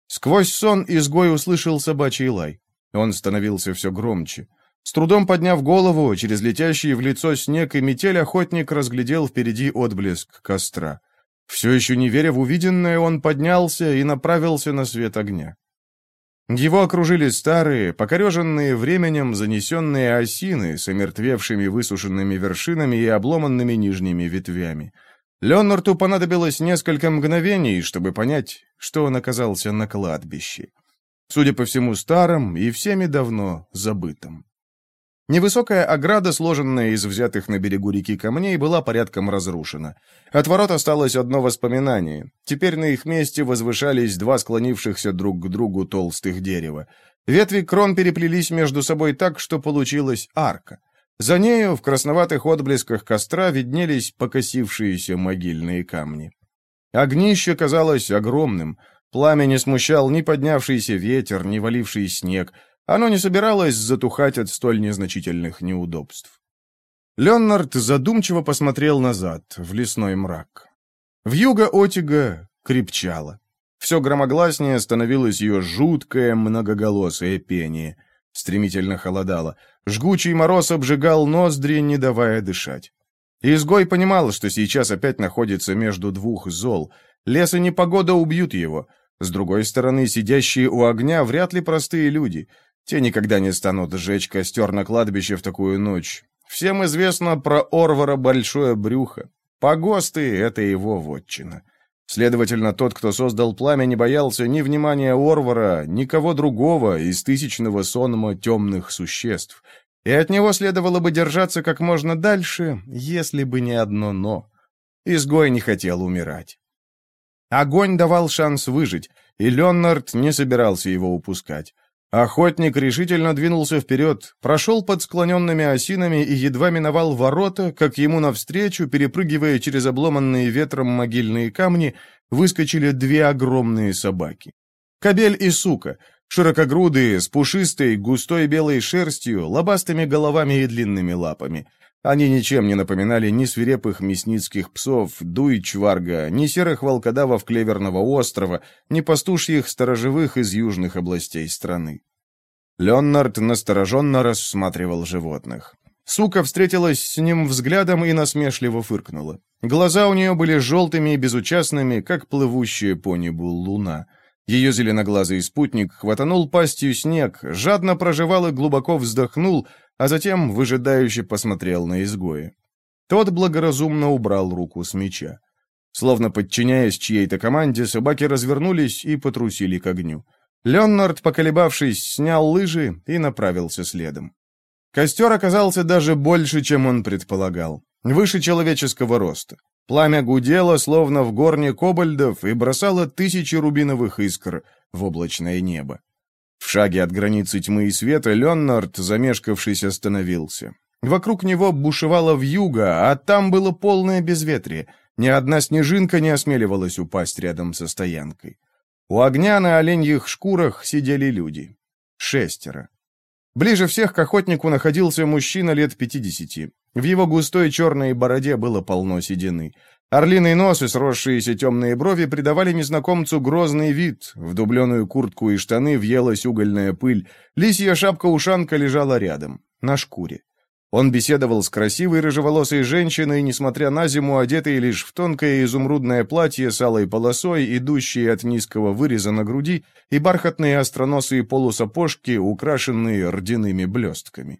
Сквозь сон изгой услышал собачий лай. Он становился все громче. С трудом подняв голову, через летящий в лицо снег и метель охотник разглядел впереди отблеск костра. Все еще не веря в увиденное, он поднялся и направился на свет огня. Его окружили старые, покореженные временем занесенные осины с омертвевшими высушенными вершинами и обломанными нижними ветвями. Леонарту понадобилось несколько мгновений, чтобы понять, что он оказался на кладбище. Судя по всему, старом и всеми давно забытым. Невысокая ограда, сложенная из взятых на берегу реки камней, была порядком разрушена. От ворот осталось одно воспоминание. Теперь на их месте возвышались два склонившихся друг к другу толстых дерева. Ветви крон переплелись между собой так, что получилась арка. За нею, в красноватых отблесках костра, виднелись покосившиеся могильные камни. Огнище казалось огромным. Пламя не смущал ни поднявшийся ветер, ни валивший снег — оно не собиралось затухать от столь незначительных неудобств. Леннард задумчиво посмотрел назад, в лесной мрак. Вьюга Отига крепчала. Все громогласнее становилось ее жуткое многоголосое пение. Стремительно холодало. Жгучий мороз обжигал ноздри, не давая дышать. Изгой понимал, что сейчас опять находится между двух зол. Лес и непогода убьют его. С другой стороны, сидящие у огня вряд ли простые люди. Те никогда не станут сжечь костер на кладбище в такую ночь. Всем известно про Орвара большое брюхо. Погосты — это его вотчина. Следовательно, тот, кто создал пламя, не боялся ни внимания Орвара, никого другого из тысячного сонма темных существ. И от него следовало бы держаться как можно дальше, если бы не одно «но». Изгой не хотел умирать. Огонь давал шанс выжить, и Леннард не собирался его упускать. Охотник решительно двинулся вперед, прошел под склоненными осинами и едва миновал ворота, как ему навстречу, перепрыгивая через обломанные ветром могильные камни, выскочили две огромные собаки. Кобель и сука, широкогрудые, с пушистой, густой белой шерстью, лобастыми головами и длинными лапами. Они ничем не напоминали ни свирепых мясницких псов, дуй-чварга, ни серых волкодавов Клеверного острова, ни пастушьих сторожевых из южных областей страны. Леонард настороженно рассматривал животных. Сука встретилась с ним взглядом и насмешливо фыркнула. Глаза у нее были желтыми и безучастными, как плывущая по небу луна. Ее зеленоглазый спутник хватанул пастью снег, жадно прожевал и глубоко вздохнул, а затем выжидающе посмотрел на изгоя. Тот благоразумно убрал руку с меча. Словно подчиняясь чьей-то команде, собаки развернулись и потрусили к огню. Леонард, поколебавшись, снял лыжи и направился следом. Костер оказался даже больше, чем он предполагал. Выше человеческого роста. Пламя гудело, словно в горне кобальдов, и бросало тысячи рубиновых искр в облачное небо. В шаге от границы тьмы и света Леннард, замешкавшись, остановился. Вокруг него бушевало вьюга, а там было полное безветрие. Ни одна снежинка не осмеливалась упасть рядом со стоянкой. У огня на оленьих шкурах сидели люди. Шестеро. Ближе всех к охотнику находился мужчина лет пятидесяти. В его густой черной бороде было полно седины. Орлиный нос и сросшиеся темные брови придавали незнакомцу грозный вид. В дубленую куртку и штаны въелась угольная пыль. Лисья шапка-ушанка лежала рядом, на шкуре. Он беседовал с красивой рыжеволосой женщиной, несмотря на зиму, одетой лишь в тонкое изумрудное платье с алой полосой, идущее от низкого выреза на груди, и бархатные остроносые полусапожки, украшенные рдяными блестками.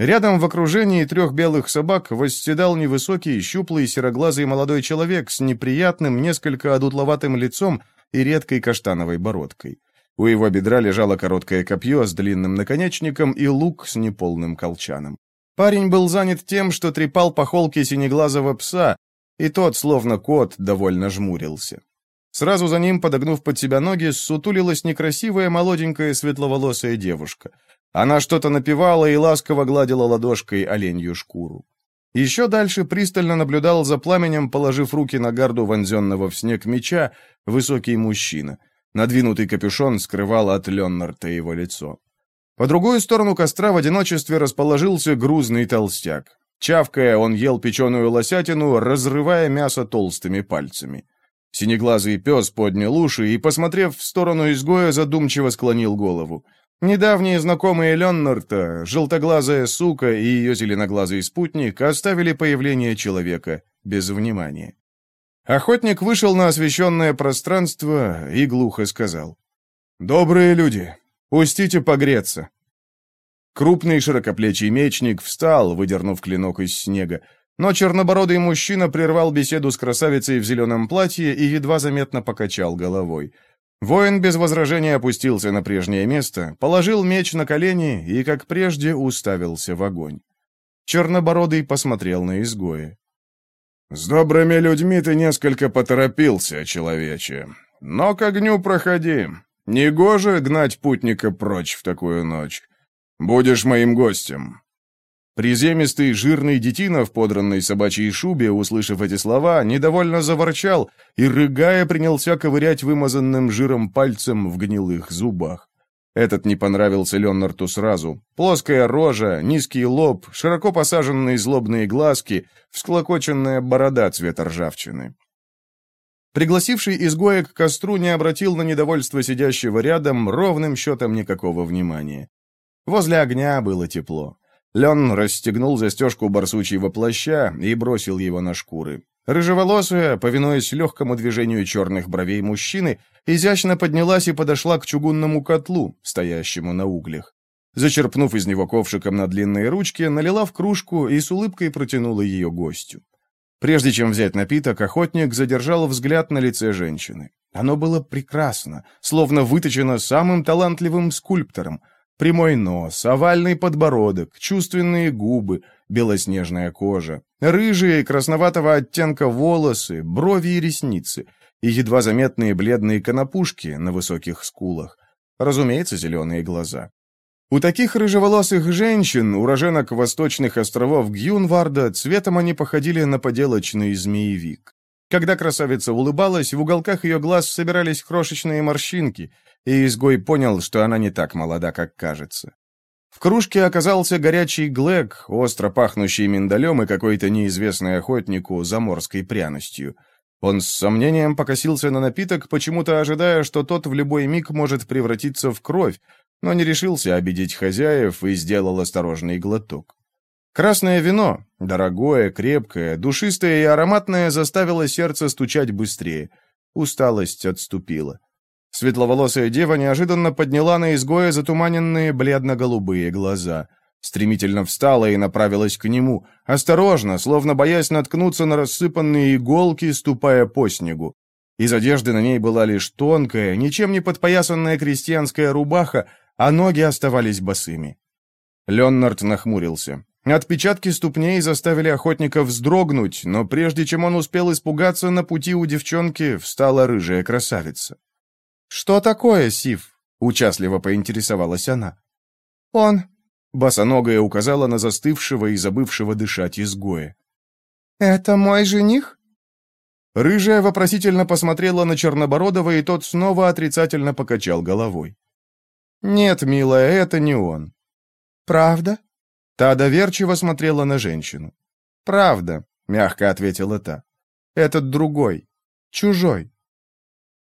Рядом в окружении трех белых собак восседал невысокий, щуплый, сероглазый молодой человек с неприятным, несколько одутловатым лицом и редкой каштановой бородкой. У его бедра лежало короткое копье с длинным наконечником и лук с неполным колчаном. Парень был занят тем, что трепал по холке синеглазого пса, и тот, словно кот, довольно жмурился. Сразу за ним, подогнув под себя ноги, сутулилась некрасивая молоденькая светловолосая девушка — она что-то напевала и ласково гладила ладошкой оленью шкуру. Еще дальше пристально наблюдал за пламенем, положив руки на гарду вонзенного в снег меча, высокий мужчина. Надвинутый капюшон скрывал от Леннарта его лицо. По другую сторону костра в одиночестве расположился грузный толстяк. Чавкая, он ел печеную лосятину, разрывая мясо толстыми пальцами. Синеглазый пес поднял уши и, посмотрев в сторону изгоя, задумчиво склонил голову. Недавние знакомые Леннарта, желтоглазая сука и ее зеленоглазый спутник оставили появление человека без внимания. Охотник вышел на освещенное пространство и глухо сказал. «Добрые люди, пустите погреться». Крупный широкоплечий мечник встал, выдернув клинок из снега, но чернобородый мужчина прервал беседу с красавицей в зеленом платье и едва заметно покачал головой – Воин без возражения опустился на прежнее место, положил меч на колени и, как прежде, уставился в огонь. Чернобородый посмотрел на изгоя. «С добрыми людьми ты несколько поторопился, человече. Но к огню проходи. Негоже гнать путника прочь в такую ночь. Будешь моим гостем. Приземистый, жирный детина в подранной собачьей шубе, услышав эти слова, недовольно заворчал и, рыгая, принялся ковырять вымазанным жиром пальцем в гнилых зубах. Этот не понравился Леннарту сразу. Плоская рожа, низкий лоб, широко посаженные злобные глазки, всклокоченная борода цвета ржавчины. Пригласивший изгоя к костру не обратил на недовольство сидящего рядом ровным счетом никакого внимания. Возле огня было тепло. Лен расстегнул застежку барсучьего плаща и бросил его на шкуры. Рыжеволосая, повинуясь легкому движению черных бровей мужчины, изящно поднялась и подошла к чугунному котлу, стоящему на углях. Зачерпнув из него ковшиком на длинные ручки, налила в кружку и с улыбкой протянула ее гостю. Прежде чем взять напиток, охотник задержал взгляд на лице женщины. Оно было прекрасно, словно выточено самым талантливым скульптором. Прямой нос, овальный подбородок, чувственные губы, белоснежная кожа, рыжие красноватого оттенка волосы, брови и ресницы, и едва заметные бледные конопушки на высоких скулах. Разумеется, зеленые глаза. У таких рыжеволосых женщин, уроженок восточных островов Гюнварда, цветом они походили на поделочный змеевик. Когда красавица улыбалась, в уголках ее глаз собирались крошечные морщинки, и изгой понял, что она не так молода, как кажется. В кружке оказался горячий глэк, остро пахнущий миндалем и какой-то неизвестной охотнику заморской пряностью. Он с сомнением покосился на напиток, почему-то ожидая, что тот в любой миг может превратиться в кровь, но не решился обидеть хозяев и сделал осторожный глоток. Красное вино, дорогое, крепкое, душистое и ароматное, заставило сердце стучать быстрее. Усталость отступила. Светловолосая дева неожиданно подняла на изгоя затуманенные бледно-голубые глаза. Стремительно встала и направилась к нему, осторожно, словно боясь наткнуться на рассыпанные иголки, ступая по снегу. Из одежды на ней была лишь тонкая, ничем не подпоясанная крестьянская рубаха, а ноги оставались босыми. Леннард нахмурился. Отпечатки ступней заставили охотника вздрогнуть, но прежде чем он успел испугаться, на пути у девчонки встала рыжая красавица. «Что такое, Сив?» — участливо поинтересовалась она. «Он...» — босоногая указала на застывшего и забывшего дышать изгоя. «Это мой жених?» Рыжая вопросительно посмотрела на Чернобородова, и тот снова отрицательно покачал головой. «Нет, милая, это не он». «Правда?» Та доверчиво смотрела на женщину. «Правда», — мягко ответила та. «Этот другой. Чужой».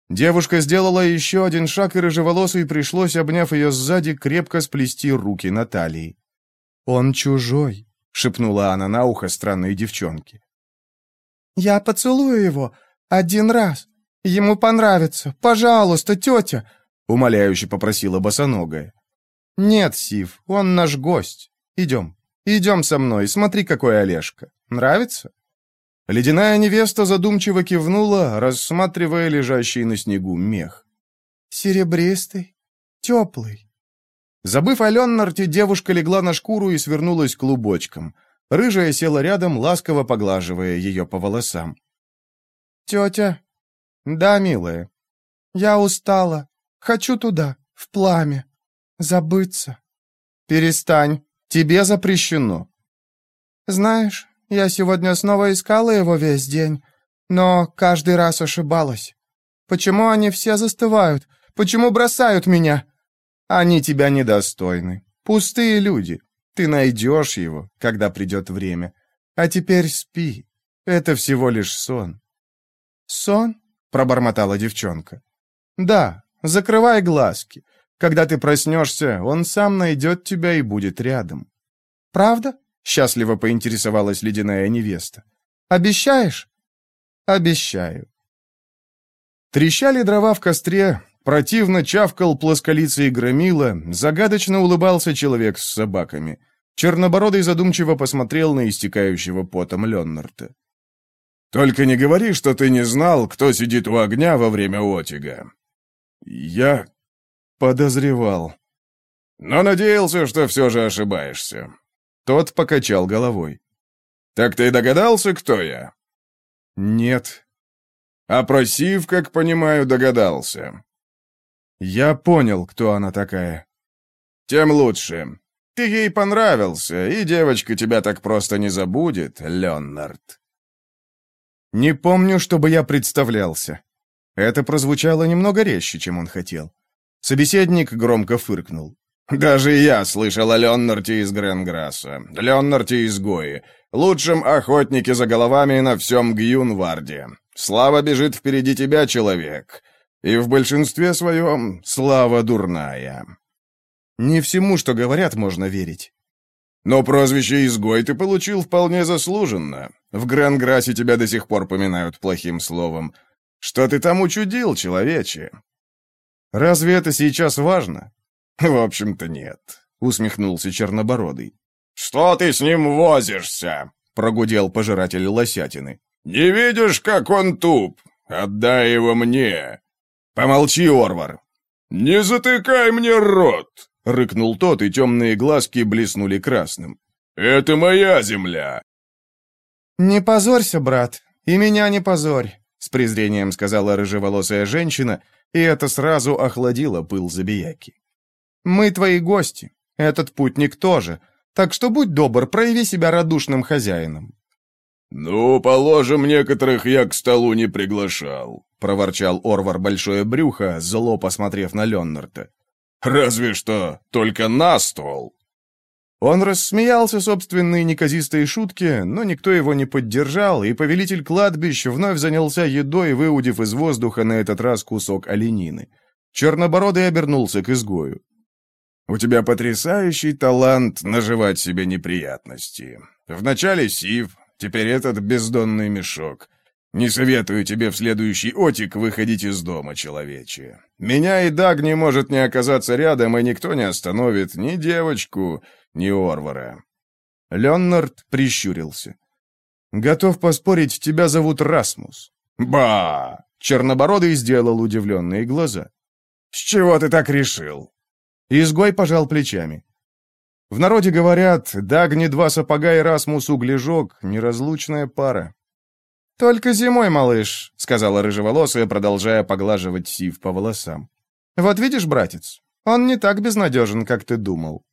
Девушка сделала еще один шаг, и рыжеволосой пришлось, обняв ее сзади, крепко сплести руки на талии. «Он чужой», — шепнула она на ухо странной девчонке. «Я поцелую его. Один раз. Ему понравится. Пожалуйста, тетя умоляюще попросила босоногая. «Нет, Сив, он наш гость. Идем. Идем со мной, смотри, какой Олежка. Нравится?» Ледяная невеста задумчиво кивнула, рассматривая лежащий на снегу мех. «Серебристый, теплый». Забыв о Леннарте, девушка легла на шкуру и свернулась клубочком. Рыжая села рядом, ласково поглаживая ее по волосам. «Тетя?» «Да, милая». «Я устала. Хочу туда, в пламя. Забыться. Перестань. Тебе запрещено. Знаешь, я сегодня снова искала его весь день, но каждый раз ошибалась. Почему они все застывают? Почему бросают меня? Они тебя недостойны. Пустые люди. Ты найдешь его, когда придет время. А теперь спи. Это всего лишь сон. Сон? Пробормотала девчонка. Да, Закрывай глазки. Когда ты проснешься, он сам найдет тебя и будет рядом». «Правда?» — счастливо поинтересовалась ледяная невеста. «Обещаешь?» «Обещаю». Трещали дрова в костре, противно чавкал плосколицый громила, загадочно улыбался человек с собаками. Чернобородый задумчиво посмотрел на истекающего потом Леннарта. «Только не говори, что ты не знал, кто сидит у огня во время отига. «Я подозревал». «Но надеялся, что все же ошибаешься». Тот покачал головой. «Так ты догадался, кто я?» «Нет». «А про Сив, как понимаю, догадался». «Я понял, кто она такая». «Тем лучше. Ты ей понравился, и девочка тебя так просто не забудет, Леннард». «Не помню, чтобы я представлялся». Это прозвучало немного резче, чем он хотел. Собеседник громко фыркнул. «Даже я слышал о Леннарте из Гренграсса, Леннарте из Гои, лучшем охотнике за головами на всем Гюнварде. Слава бежит впереди тебя, человек, и в большинстве своем слава дурная». Не всему, что говорят, можно верить. Но прозвище «изгой» ты получил вполне заслуженно. В Гренграссе тебя до сих пор поминают плохим словом. Что ты там учудил, человече? Разве это сейчас важно? В общем-то, нет. — усмехнулся Чернобородый. «Что ты с ним возишься?» — прогудел пожиратель лосятины. «Не видишь, как он туп? Отдай его мне!» «Помолчи, Орвар!» «Не затыкай мне рот!» — рыкнул тот, и темные глазки блеснули красным. «Это моя земля!» «Не позорься, брат, и меня не позорь!» — с презрением сказала рыжеволосая женщина, и это сразу охладило пыл забияки. «Мы твои гости, этот путник тоже, так что будь добр, прояви себя радушным хозяином». «Ну, положим, некоторых я к столу не приглашал», — проворчал Орвар Большое Брюхо, зло посмотрев на Леннарта. «Разве что только на стол». Он рассмеялся собственной неказистой шутке, но никто его не поддержал, и повелитель кладбищ вновь занялся едой, выудив из воздуха на этот раз кусок оленины. Чернобородый обернулся к изгою. «У тебя потрясающий талант наживать себе неприятности. Вначале сив, теперь этот бездонный мешок. Не советую тебе в следующий отик выходить из дома, человече. Меня и Дагни может не оказаться рядом, и никто не остановит ни девочку, ни Орвара. Леннард прищурился. «Готов поспорить, тебя зовут Расмус». «Ба!» — Чернобородый сделал удивленные глаза. «С чего ты так решил?» Изгой пожал плечами. В народе говорят, Дагни два сапога и Расмус углежок — неразлучная пара. «Только зимой, малыш», — сказала рыжеволосая, продолжая поглаживать Сив по волосам. «Вот видишь, братец, он не так безнадежен, как ты думал».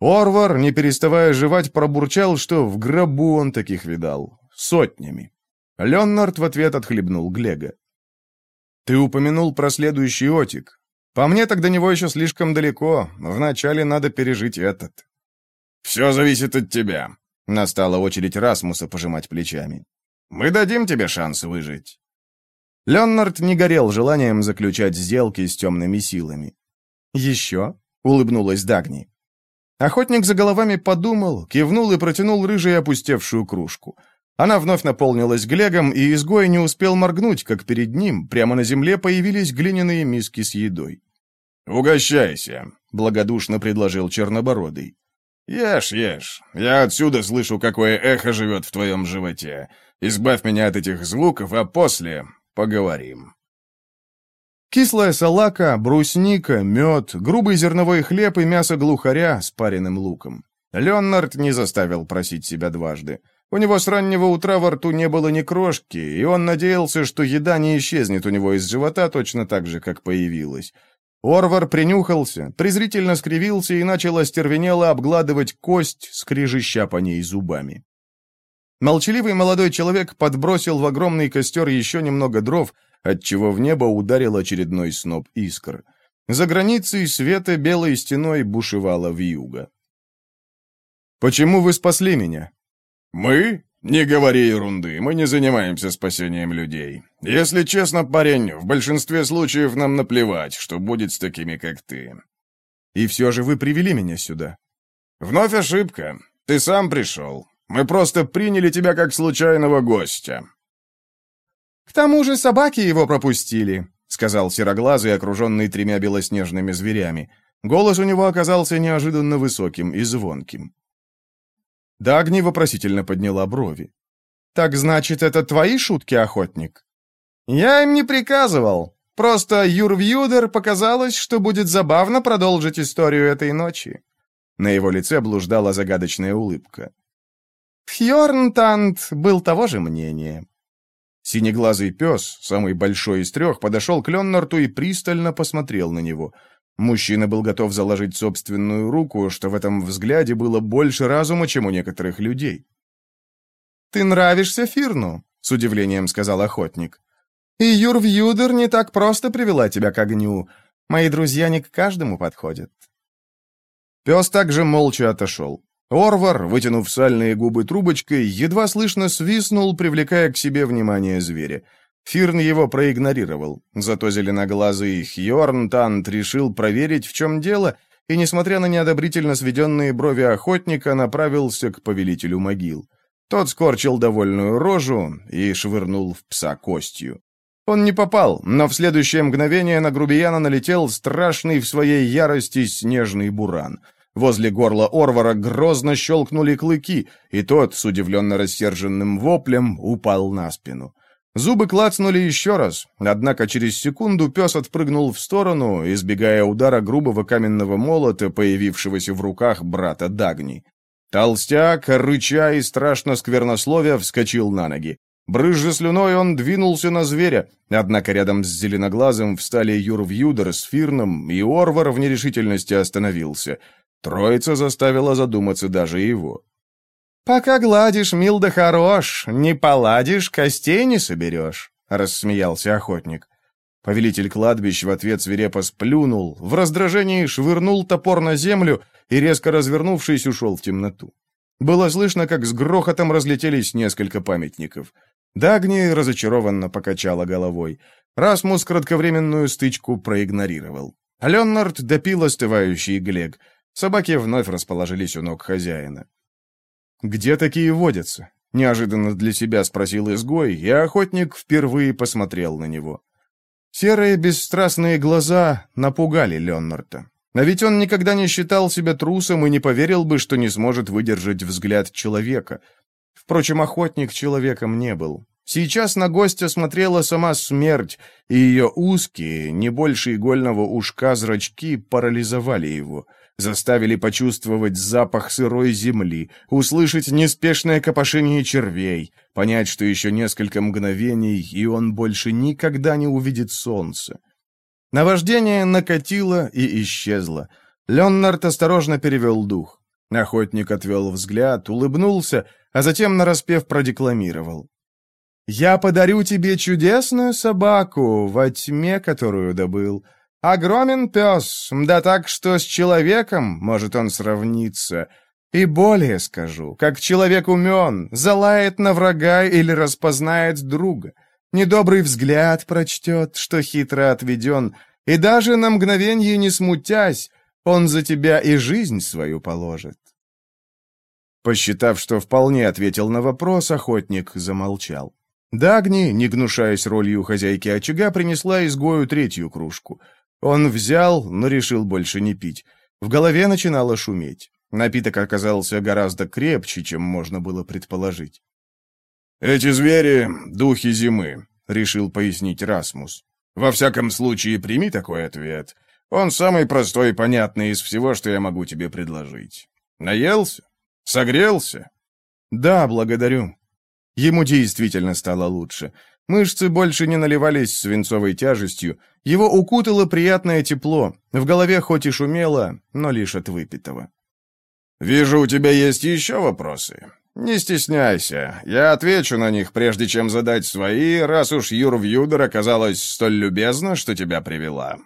Орвар, не переставая жевать, пробурчал, что в гробу он таких видал. Сотнями. Леннард в ответ отхлебнул Глега. «Ты упомянул про следующий отик. По мне, так до него еще слишком далеко. Вначале надо пережить этот». «Все зависит от тебя», — настала очередь Расмуса пожимать плечами. «Мы дадим тебе шанс выжить». Леннард не горел желанием заключать сделки с темными силами. «Еще?» — улыбнулась Дагни. Охотник за головами подумал, кивнул и протянул рыжей опустевшую кружку. Она вновь наполнилась глегом, и изгой не успел моргнуть, как перед ним, прямо на земле, появились глиняные миски с едой. «Угощайся», — благодушно предложил Чернобородый. «Ешь, ешь. Я отсюда слышу, какое эхо живет в твоем животе. Избавь меня от этих звуков, а после поговорим». Кислая салака, брусника, мед, грубый зерновой хлеб и мясо глухаря с пареным луком. Леонард не заставил просить себя дважды. У него с раннего утра во рту не было ни крошки, и он надеялся, что еда не исчезнет у него из живота точно так же, как появилась. Орвар принюхался, презрительно скривился и начал остервенело обгладывать кость, скрежеща по ней зубами. Молчаливый молодой человек подбросил в огромный костер еще немного дров, отчего в небо ударил очередной сноп искр. За границей света белой стеной бушевала вьюга. «Почему вы спасли меня?» «Мы? Не говори ерунды, мы не занимаемся спасением людей. Если честно, парень, в большинстве случаев нам наплевать, что будет с такими, как ты». «И все же вы привели меня сюда». «Вновь ошибка. Ты сам пришел. Мы просто приняли тебя как случайного гостя. «К тому же собаки его пропустили», — сказал сероглазый, окруженный тремя белоснежными зверями. Голос у него оказался неожиданно высоким и звонким. Дагни вопросительно подняла брови. «Так значит, это твои шутки, охотник?» «Я им не приказывал. Просто Юрвьюдер показалось, что будет забавно продолжить историю этой ночи». На его лице блуждала загадочная улыбка. Хьорнтант был того же мнения. Синеглазый пес, самый большой из трех, подошел к Леннарту и пристально посмотрел на него. Мужчина был готов заложить собственную руку, что в этом взгляде было больше разума, чем у некоторых людей. «Ты нравишься Фирну», — с удивлением сказал охотник. «И Юрвьюдер не так просто привела тебя к огню. Мои друзья не к каждому подходят». Пес также молча отошел. Орвар, вытянув сальные губы трубочкой, едва слышно свистнул, привлекая к себе внимание зверя. Фирн его проигнорировал, зато зеленоглазый Хьорн решил проверить, в чем дело, и, несмотря на неодобрительно сведенные брови охотника, направился к повелителю могил. Тот скорчил довольную рожу и швырнул в пса костью. Он не попал, но в следующее мгновение на грубияна налетел страшный в своей ярости снежный буран — Возле горла Орвара грозно щелкнули клыки, и тот, с удивленно рассерженным воплем, упал на спину. Зубы клацнули еще раз, однако через секунду пес отпрыгнул в сторону, избегая удара грубого каменного молота, появившегося в руках брата Дагни. Толстяк, рыча и страшно сквернословия, вскочил на ноги. Брызжа слюной, он двинулся на зверя, однако рядом с зеленоглазым встали Юрвьюдер с Фирном, и Орвар в нерешительности остановился. Троица заставила задуматься даже его. «Пока гладишь, мил да хорош, не поладишь, костей не соберешь», — рассмеялся охотник. Повелитель кладбищ в ответ свирепо сплюнул, в раздражении швырнул топор на землю и, резко развернувшись, ушел в темноту. Было слышно, как с грохотом разлетелись несколько памятников. Дагни разочарованно покачала головой. Расмус кратковременную стычку проигнорировал. Леннард допил остывающий Глег. Собаки вновь расположились у ног хозяина. «Где такие водятся?» — неожиданно для себя спросил изгой, и охотник впервые посмотрел на него. Серые бесстрастные глаза напугали Леннарта. А ведь он никогда не считал себя трусом и не поверил бы, что не сможет выдержать взгляд человека. Впрочем, охотник человеком не был. Сейчас на гостя смотрела сама смерть, и ее узкие, не больше игольного ушка зрачки парализовали его — заставили почувствовать запах сырой земли, услышать неспешное копошение червей, понять, что еще несколько мгновений, и он больше никогда не увидит солнца. Наваждение накатило и исчезло. Леннард осторожно перевел дух. Охотник отвел взгляд, улыбнулся, а затем нараспев продекламировал. «Я подарю тебе чудесную собаку во тьме, которую добыл». Огромен пес, да так, что с человеком может он сравниться. И более скажу, как человек умен, залает на врага или распознает друга. Недобрый взгляд прочтет, что хитро отведен, и даже на мгновенье не смутясь, он за тебя и жизнь свою положит. Посчитав, что вполне ответил на вопрос, охотник замолчал. Дагни, не гнушаясь ролью хозяйки очага, принесла изгою третью кружку — он взял, но решил больше не пить. В голове начинало шуметь. Напиток оказался гораздо крепче, чем можно было предположить. «Эти звери — духи зимы», — решил пояснить Расмус. «Во всяком случае, прими такой ответ. Он самый простой и понятный из всего, что я могу тебе предложить. Наелся? Согрелся?» «Да, благодарю». Ему действительно стало лучше. Мышцы больше не наливались свинцовой тяжестью, его укутало приятное тепло, в голове хоть и шумело, но лишь от выпитого. «Вижу, у тебя есть еще вопросы. Не стесняйся, я отвечу на них, прежде чем задать свои, раз уж Юрвьюдер оказалась столь любезна, что тебя привела».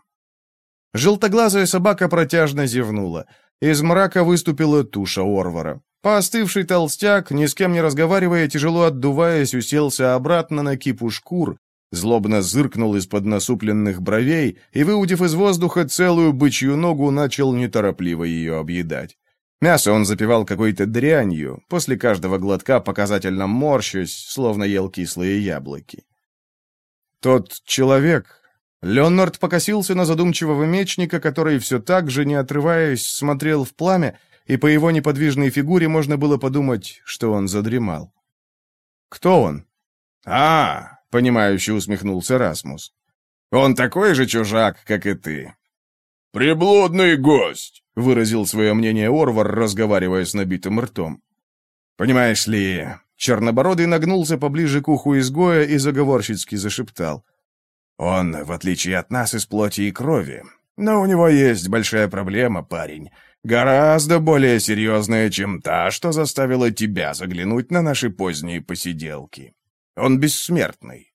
Желтоглазая собака протяжно зевнула. Из мрака выступила туша Орвара. Поостывший толстяк, ни с кем не разговаривая, тяжело отдуваясь, уселся обратно на кипу шкур, злобно зыркнул из-под насупленных бровей и, выудив из воздуха целую бычью ногу, начал неторопливо ее объедать. Мясо он запивал какой-то дрянью, после каждого глотка показательно морщась, словно ел кислые яблоки. Тот человек... Леонард покосился на задумчивого мечника, который все так же, не отрываясь, смотрел в пламя, и по его неподвижной фигуре можно было подумать, что он задремал. «Кто он?» «А, — понимающе усмехнулся Расмус. «Он такой же чужак, как и ты». «Приблудный гость», — выразил свое мнение Орвар, разговаривая с набитым ртом. «Понимаешь ли...» Чернобородый нагнулся поближе к уху изгоя и заговорщицки зашептал. «Он, в отличие от нас, из плоти и крови. Но у него есть большая проблема, парень. Гораздо более серьезная, чем та, что заставила тебя заглянуть на наши поздние посиделки. Он бессмертный».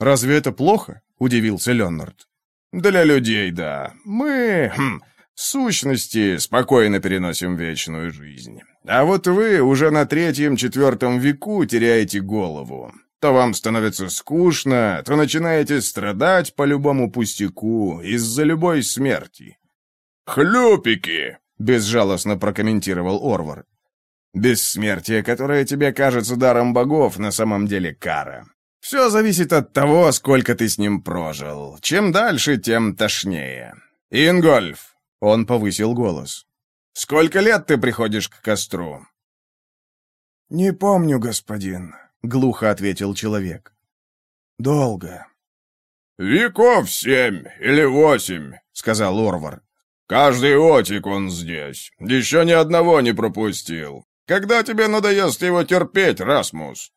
«Разве это плохо?» — удивился Леннард. «Для людей, да. Мы, хм, сущности, спокойно переносим вечную жизнь. А вот вы уже на третьем-четвертом веку теряете голову. То вам становится скучно, то начинаете страдать по любому пустяку из-за любой смерти. «Хлюпики!» — безжалостно прокомментировал Орвар. «Бессмертие, которое тебе кажется даром богов, на самом деле кара. Все зависит от того, сколько ты с ним прожил. Чем дальше, тем тошнее. Ингольф!» — он повысил голос. сколько лет ты приходишь к костру?» «Не помню, господин», — глухо ответил человек. «Долго». «Веков семь или восемь», — сказал Орвар. «Каждый отик он здесь. Еще ни одного не пропустил. Когда тебе надоест его терпеть, Расмус?»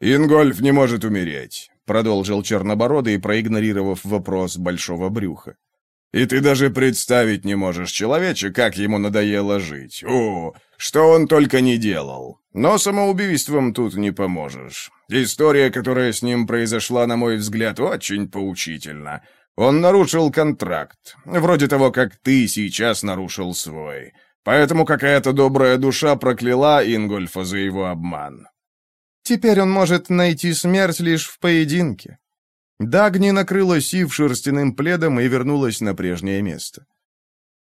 «Ингольф не может умереть», — продолжил Чернобородый, проигнорировав вопрос большого брюха. «И ты даже представить не можешь, человече, как ему надоело жить. О, что он только не делал. Но самоубийством тут не поможешь. История, которая с ним произошла, на мой взгляд, очень поучительна. Он нарушил контракт, вроде того, как ты сейчас нарушил свой. Поэтому какая-то добрая душа прокляла Ингольфа за его обман. Теперь он может найти смерть лишь в поединке. Дагни накрыла Сив шерстяным пледом и вернулась на прежнее место.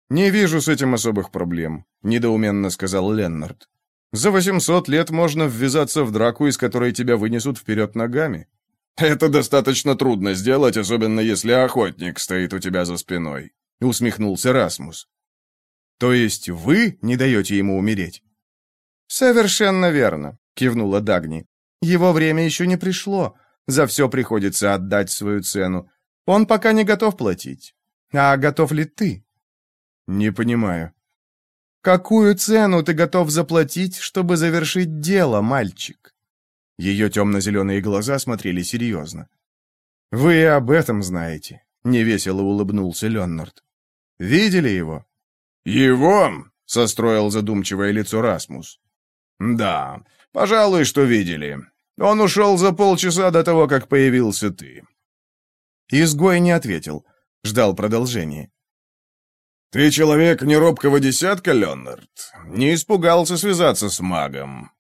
«Не вижу с этим особых проблем», — недоуменно сказал Леннард. «За восемьсот лет можно ввязаться в драку, из которой тебя вынесут вперед ногами. «Это достаточно трудно сделать, особенно если охотник стоит у тебя за спиной», — усмехнулся Расмус. «То есть вы не даете ему умереть?» «Совершенно верно», — кивнула Дагни. «Его время еще не пришло. За все приходится отдать свою цену. Он пока не готов платить. А готов ли ты?» «Не понимаю». «Какую цену ты готов заплатить, чтобы завершить дело, мальчик?» Ее темно-зеленые глаза смотрели серьезно. «Вы и об этом знаете», — невесело улыбнулся Леннард. «Видели его?» «Его?» — состроил задумчивое лицо Расмус. «Да, пожалуй, что видели. Он ушел за полчаса до того, как появился ты». Изгой не ответил, ждал продолжения. «Ты человек неробкого десятка, Леннард? Не испугался связаться с магом?»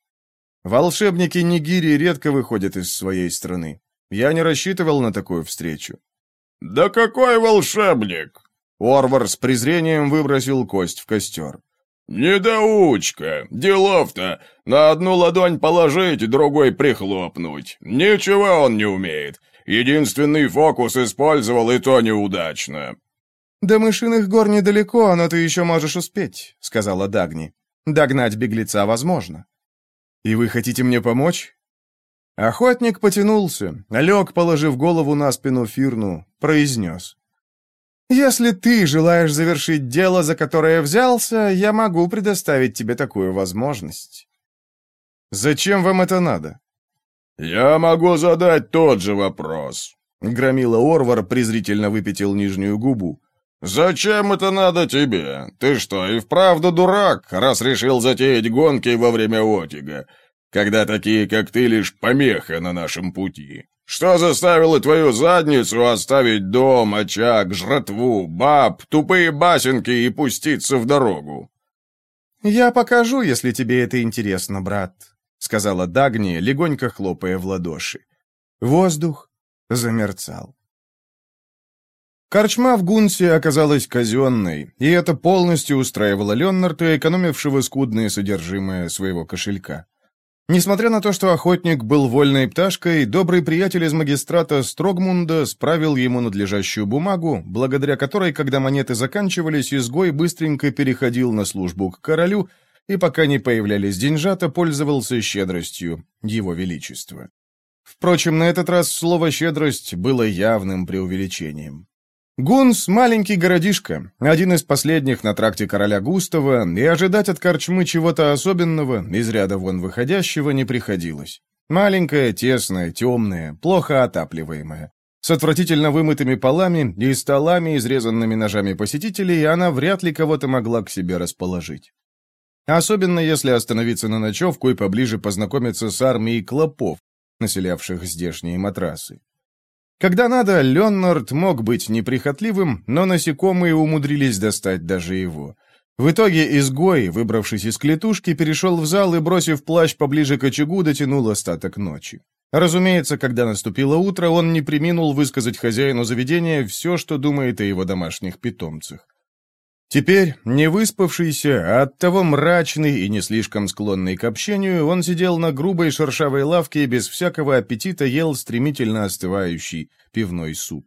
Волшебники Нигири редко выходят из своей страны. Я не рассчитывал на такую встречу. «Да какой волшебник!» Орвар с презрением выбросил кость в костер. «Недоучка! Делов-то! На одну ладонь положить, другой прихлопнуть. Ничего он не умеет. Единственный фокус использовал, и то неудачно». «До мышиных гор недалеко, но ты еще можешь успеть», — сказала Дагни. «Догнать беглеца возможно». «И вы хотите мне помочь?» Охотник потянулся, лег, положив голову на спину Фирну, произнес. «Если ты желаешь завершить дело, за которое взялся, я могу предоставить тебе такую возможность». «Зачем вам это надо?» «Я могу задать тот же вопрос», — громила Орвар, презрительно выпятил нижнюю губу. «Зачем это надо тебе? Ты что, и вправду дурак, раз решил затеять гонки во время отига, когда такие, как ты, лишь помеха на нашем пути? Что заставило твою задницу оставить дом, очаг, жратву, баб, тупые басенки и пуститься в дорогу?» «Я покажу, если тебе это интересно, брат», — сказала Дагни, легонько хлопая в ладоши. Воздух замерцал. Корчма в Гунсе оказалась казенной, и это полностью устраивало Леннарта, экономившего скудное содержимое своего кошелька. Несмотря на то, что охотник был вольной пташкой, добрый приятель из магистрата Строгмунда справил ему надлежащую бумагу, благодаря которой, когда монеты заканчивались, изгой быстренько переходил на службу к королю и, пока не появлялись деньжата, пользовался щедростью его величества. Впрочем, на этот раз слово «щедрость» было явным преувеличением. Гунс — маленький городишко, один из последних на тракте короля Густава, и ожидать от корчмы чего-то особенного, из ряда вон выходящего, не приходилось. Маленькая, тесная, темная, плохо отапливаемая. С отвратительно вымытыми полами и столами, изрезанными ножами посетителей, она вряд ли кого-то могла к себе расположить. Особенно если остановиться на ночевку и поближе познакомиться с армией клопов, населявших здешние матрасы. Когда надо, Леннард мог быть неприхотливым, но насекомые умудрились достать даже его. В итоге изгой, выбравшись из клетушки, перешел в зал и, бросив плащ поближе к очагу, дотянул остаток ночи. Разумеется, когда наступило утро, он не приминул высказать хозяину заведения все, что думает о его домашних питомцах. Теперь, не выспавшийся, а оттого мрачный и не слишком склонный к общению, он сидел на грубой шершавой лавке и без всякого аппетита ел стремительно остывающий пивной суп.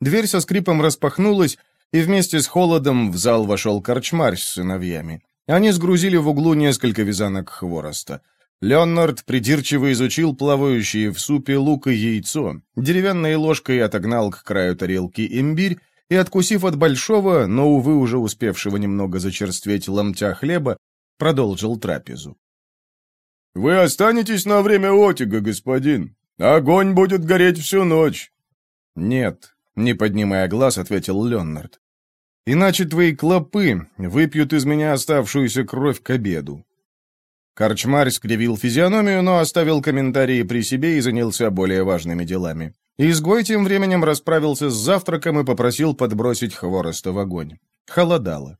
Дверь со скрипом распахнулась, и вместе с холодом в зал вошел корчмарь с сыновьями. Они сгрузили в углу несколько вязанок хвороста. Леонард придирчиво изучил плавающие в супе лук и яйцо, деревянной ложкой отогнал к краю тарелки имбирь и, откусив от большого, но, увы, уже успевшего немного зачерстветь ломтя хлеба, продолжил трапезу. «Вы останетесь на время отига, господин. Огонь будет гореть всю ночь». «Нет», — не поднимая глаз, ответил Леннард. «Иначе твои клопы выпьют из меня оставшуюся кровь к обеду». Корчмарь скривил физиономию, но оставил комментарии при себе и занялся более важными делами. Изгой тем временем расправился с завтраком и попросил подбросить хвороста в огонь. Холодало.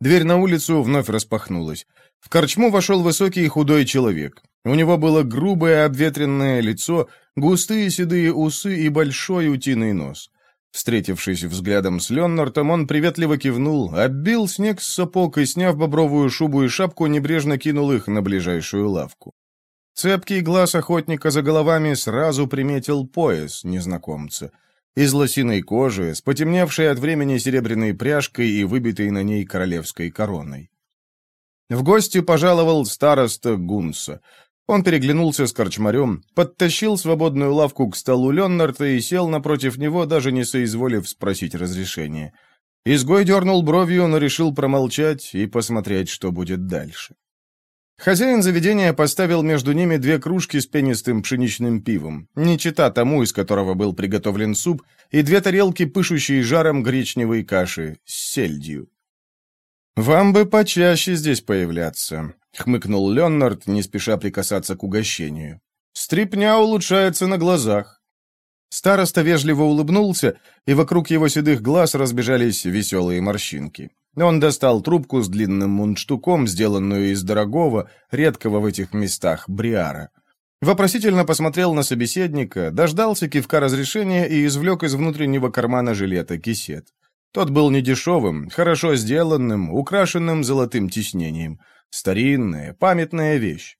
Дверь на улицу вновь распахнулась. В корчму вошел высокий и худой человек. У него было грубое обветренное лицо, густые седые усы и большой утиный нос. Встретившись взглядом с Леннартом, он приветливо кивнул, оббил снег с сапог и, сняв бобровую шубу и шапку, небрежно кинул их на ближайшую лавку. Цепкий глаз охотника за головами сразу приметил пояс незнакомца — из лосиной кожи, с потемневшей от времени серебряной пряжкой и выбитой на ней королевской короной. В гости пожаловал староста Гунса. Он переглянулся с корчмарем, подтащил свободную лавку к столу Леннарта и сел напротив него, даже не соизволив спросить разрешения. Изгой дернул бровью, но решил промолчать и посмотреть, что будет дальше. Хозяин заведения поставил между ними две кружки с пенистым пшеничным пивом, не чита тому, из которого был приготовлен суп, и две тарелки, пышущие жаром гречневой каши с сельдью. «Вам бы почаще здесь появляться», — хмыкнул Леннард, не спеша прикасаться к угощению. «Стрипня улучшается на глазах». Староста вежливо улыбнулся, и вокруг его седых глаз разбежались веселые морщинки. Он достал трубку с длинным мундштуком, сделанную из дорогого, редкого в этих местах бриара. Вопросительно посмотрел на собеседника, дождался кивка разрешения и извлек из внутреннего кармана жилета кисет. Тот был недешевым, хорошо сделанным, украшенным золотым тиснением. Старинная, памятная вещь.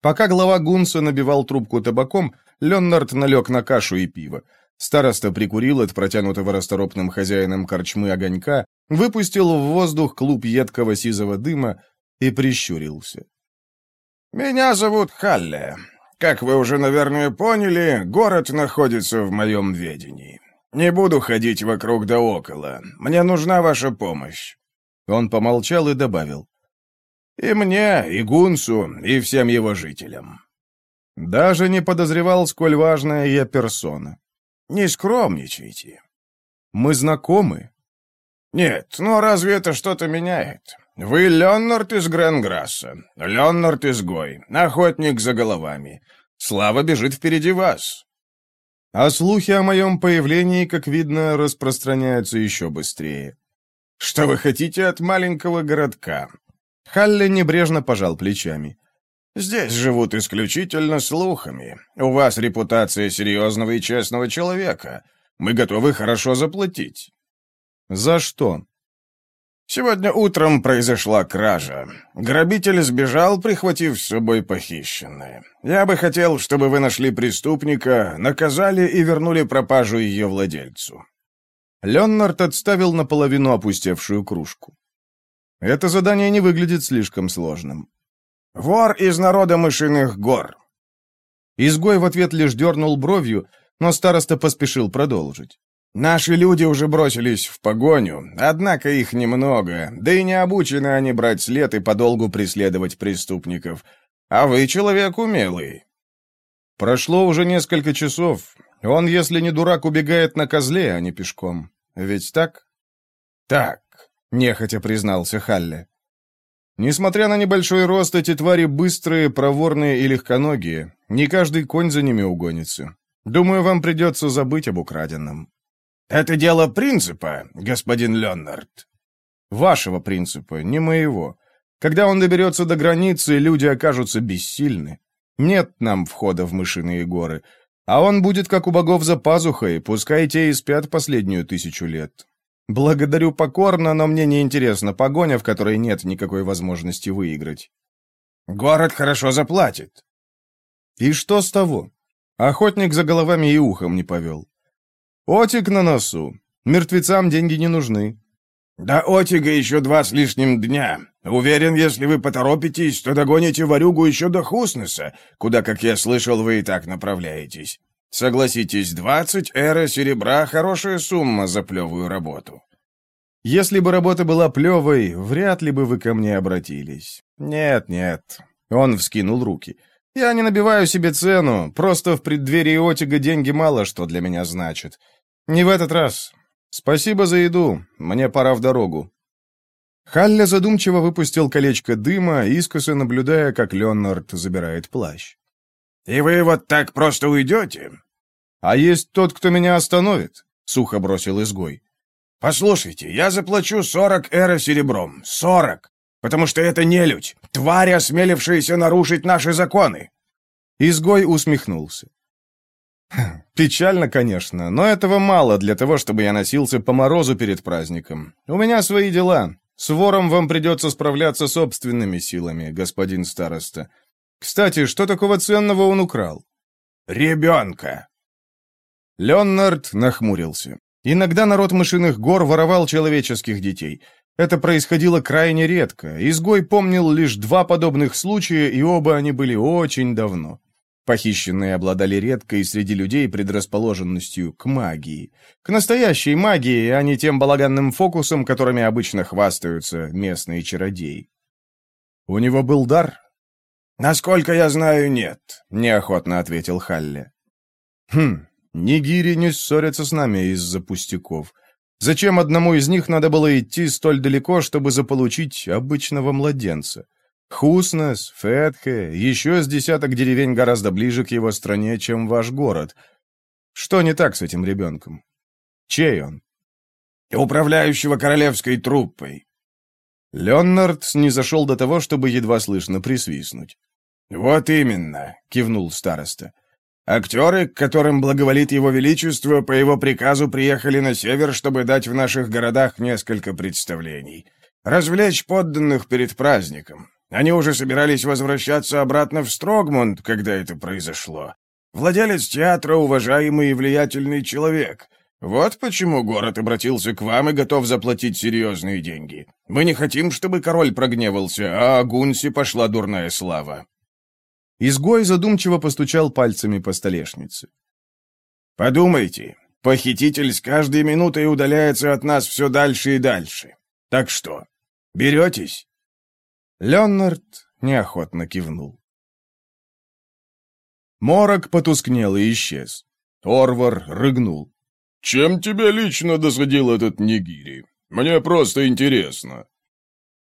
Пока глава Гунса набивал трубку табаком, Леннард налег на кашу и пиво. Староста прикурил от протянутого расторопным хозяином корчмы огонька, выпустил в воздух клуб едкого сизого дыма и прищурился. «Меня зовут Халле. Как вы уже, наверное, поняли, город находится в моем ведении. Не буду ходить вокруг да около. Мне нужна ваша помощь». Он помолчал и добавил. «И мне, и Гунсу, и всем его жителям». Даже не подозревал, сколь важная я персона. Не скромничайте. Мы знакомы? Нет, но разве это что-то меняет? Вы Леонард из Гренграсса, Леонард изгой, охотник за головами. Слава бежит впереди вас. А слухи о моем появлении, как видно, распространяются еще быстрее. Что вы хотите от маленького городка? Халли небрежно пожал плечами. Здесь живут исключительно слухами. У вас репутация серьезного и честного человека. Мы готовы хорошо заплатить». «За что?» «Сегодня утром произошла кража. Грабитель сбежал, прихватив с собой похищенное. Я бы хотел, чтобы вы нашли преступника, наказали и вернули пропажу ее владельцу». Леннард отставил наполовину опустевшую кружку. «Это задание не выглядит слишком сложным. Вор из народа мышиных гор». Изгой в ответ лишь дернул бровью, но староста поспешил продолжить. «Наши люди уже бросились в погоню, однако их немного, да и не обучены они брать след и подолгу преследовать преступников. А вы человек умелый». «Прошло уже несколько часов. Он, если не дурак, убегает на козле, а не пешком. Ведь так?» «Так», — нехотя признался Халле. Несмотря на небольшой рост, эти твари быстрые, проворные и легконогие. Не каждый конь за ними угонится. Думаю, вам придется забыть об украденном». «Это дело принципа, господин Леннард». «Вашего принципа, не моего. Когда он доберется до границы, люди окажутся бессильны. Нет нам входа в мышиные горы, а он будет как у богов за пазухой, пускай те и спят последнюю тысячу лет. «Благодарю покорно, но мне не интересна погоня, в которой нет никакой возможности выиграть». «Город хорошо заплатит». «И что с того?» Охотник за головами и ухом не повел. «Отик на носу. Мертвецам деньги не нужны». «До Отига еще два с лишним дня. Уверен, если вы поторопитесь, то догоните ворюгу еще до Хуснеса, куда, как я слышал, вы и так направляетесь. Согласитесь, двадцать эра серебра — хорошая сумма за плевую работу». «Если бы работа была плевой, вряд ли бы вы ко мне обратились. Нет, нет». Он вскинул руки. «Я не набиваю себе цену, просто в преддверии Отига деньги мало что для меня значат. Не в этот раз. «Спасибо за еду. Мне пора в дорогу». Халля задумчиво выпустил колечко дыма, искоса наблюдая, как Леонард забирает плащ. «И вы вот так просто уйдете?» «А есть тот, кто меня остановит», — сухо бросил изгой. «Послушайте, я заплачу сорок эра серебром. Сорок! Потому что это нелюдь, тварь, осмелившаяся нарушить наши законы!» Изгой усмехнулся. Печально, конечно, но этого мало для того, чтобы я носился по морозу перед праздником. У меня свои дела. С вором вам придется справляться собственными силами, господин староста. Кстати, что такого ценного он украл? Ребенка. Леонард нахмурился. Иногда народ мышиных гор воровал человеческих детей. Это происходило крайне редко. Изгой помнил лишь два подобных случая, и оба они были очень давно. Похищенные обладали редкой среди людей предрасположенностью к магии. К настоящей магии, а не тем балаганным фокусам, которыми обычно хвастаются местные чародеи. «У него был дар?» «Насколько я знаю, нет», — неохотно ответил Халли. «Хм, ни Гири не ссорятся с нами из-за пустяков. Зачем одному из них надо было идти столь далеко, чтобы заполучить обычного младенца?» Хуснес, Фетхе, еще с десяток деревень гораздо ближе к его стране, чем ваш город. Что не так с этим ребенком? Чей он? Управляющего королевской труппой. Леонард не зашел до того, чтобы едва слышно присвистнуть. «Вот именно», — кивнул староста. «Актеры, к которым благоволит его величество, по его приказу приехали на север, чтобы дать в наших городах несколько представлений. Развлечь подданных перед праздником. Они уже собирались возвращаться обратно в Строгмунд, когда это произошло. Владелец театра — уважаемый и влиятельный человек. Вот почему город обратился к вам и готов заплатить серьезные деньги. Мы не хотим, чтобы король прогневался, а о Гунсе пошла дурная слава». Изгой задумчиво постучал пальцами по столешнице. «Подумайте, похититель с каждой минутой удаляется от нас все дальше и дальше. Так что, беретесь?» Леонард неохотно кивнул. Морок потускнел и исчез. Орвар рыгнул. «Чем тебе лично досадил этот Нигири? Мне просто интересно».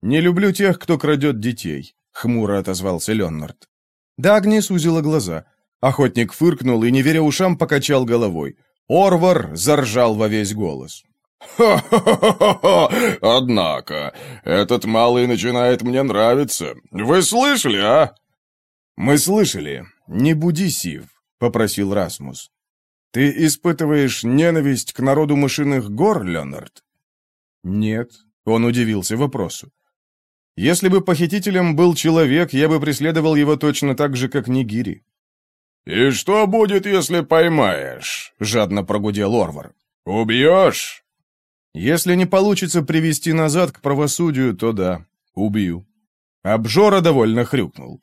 «Не люблю тех, кто крадет детей», — хмуро отозвался Леонард. Дагни сузила глаза. Охотник фыркнул и, не веря ушам, покачал головой. Орвар заржал во весь голос. «Ха-ха-ха-ха! Однако, этот малый начинает мне нравиться. Вы слышали, а?» «Мы слышали. Не буди, Сив», — попросил Расмус. «Ты испытываешь ненависть к народу мышиных гор, Леонард?» «Нет», — он удивился вопросу. «Если бы похитителем был человек, я бы преследовал его точно так же, как Нигири». «И что будет, если поймаешь?» — жадно прогудел Орвар. «Убьешь?» Если не получится привести назад к правосудию, то да, убью. Обжора довольно хрюкнул.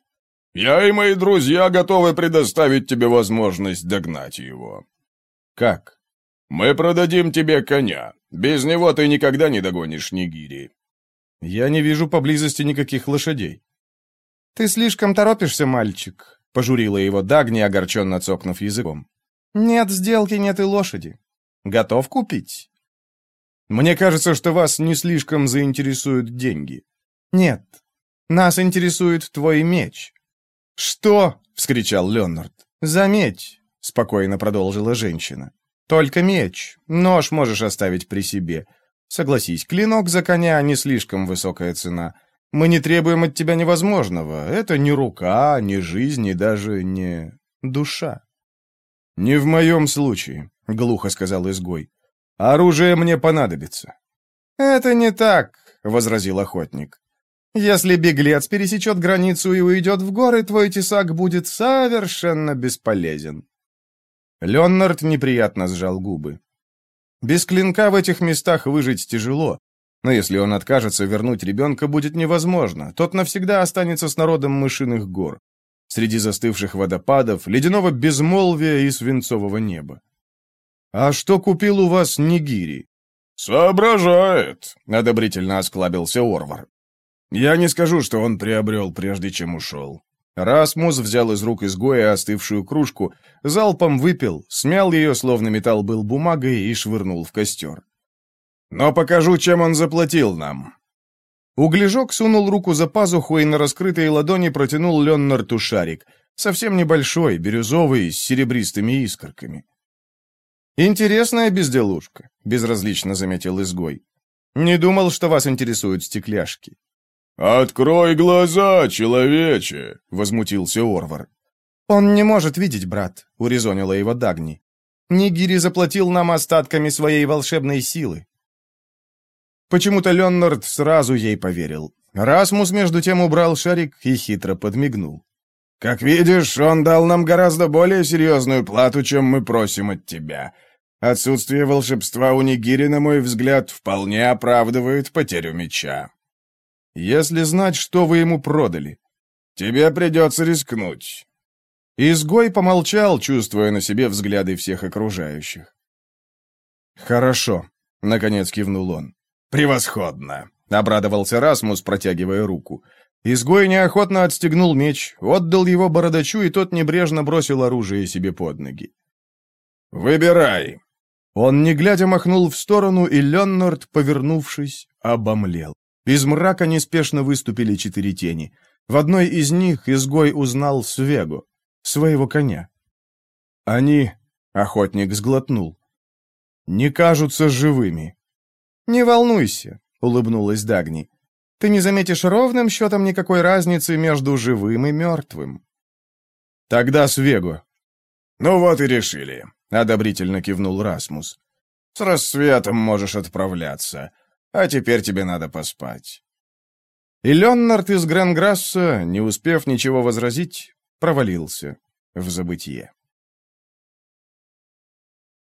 Я и мои друзья готовы предоставить тебе возможность догнать его. Как? Мы продадим тебе коня. Без него ты никогда не догонишь Нигири. Я не вижу поблизости никаких лошадей. Ты слишком торопишься, мальчик, пожурила его Дагни, огорченно цокнув языком. Нет сделки, нет и лошади. Готов купить? Мне кажется, что вас не слишком заинтересуют деньги. Нет. Нас интересует твой меч. Что? вскричал Леонард. За меч, спокойно продолжила женщина. Только меч. Нож можешь оставить при себе. Согласись, клинок за коня не слишком высокая цена. Мы не требуем от тебя невозможного. Это не рука, не жизнь и даже не душа. Не в моем случае, глухо сказал изгой. Оружие мне понадобится». «Это не так», — возразил охотник. «Если беглец пересечет границу и уйдет в горы, твой тесак будет совершенно бесполезен». Леонард неприятно сжал губы. Без клинка в этих местах выжить тяжело. Но если он откажется вернуть ребенка, будет невозможно. Тот навсегда останется с народом мышиных гор. Среди застывших водопадов, ледяного безмолвия и свинцового неба. «А что купил у вас Нигири?» «Соображает», — одобрительно осклабился Орвар. «Я не скажу, что он приобрел, прежде чем ушел». Расмус взял из рук изгоя остывшую кружку, залпом выпил, смял ее, словно металл был бумагой, и швырнул в костер. Но покажу, чем он заплатил нам». Углежок сунул руку за пазуху и на раскрытой ладони протянул Леннарту шарик, совсем небольшой, бирюзовый, с серебристыми искорками. «Интересная безделушка», — безразлично заметил изгой. «Не думал, что вас интересуют стекляшки». «Открой глаза, человече!» — возмутился Орвар. «Он не может видеть, брат», — урезонила его Дагни. «Нигири заплатил нам остатками своей волшебной силы. Почему-то Леннард сразу ей поверил. Расмус, между тем, убрал шарик и хитро подмигнул. «Как видишь, он дал нам гораздо более серьезную плату, чем мы просим от тебя. Отсутствие волшебства у Нигири, на мой взгляд, вполне оправдывает потерю меча». «Если знать, что вы ему продали». «Тебе придется рискнуть». Изгой помолчал, чувствуя на себе взгляды всех окружающих. «Хорошо», — наконец кивнул он. «Превосходно!» — обрадовался Расмус, протягивая руку. Изгой неохотно отстегнул меч, отдал его бородачу, и тот небрежно бросил оружие себе под ноги. «Выбирай!» Он, не глядя, махнул в сторону, и Леннард, повернувшись, обомлел. Из мрака неспешно выступили четыре тени. В одной из них изгой узнал Свегу, своего коня. Они, охотник сглотнул, не кажутся живыми. «Не волнуйся», — улыбнулась Дагни. «Ты не заметишь ровным счетом никакой разницы между живым и мертвым». «Тогда Свегу». «Ну вот и решили», — одобрительно кивнул Расмус. «С рассветом можешь отправляться, а теперь тебе надо поспать». И Леннард из Гренграсса, не успев ничего возразить, провалился в забытье.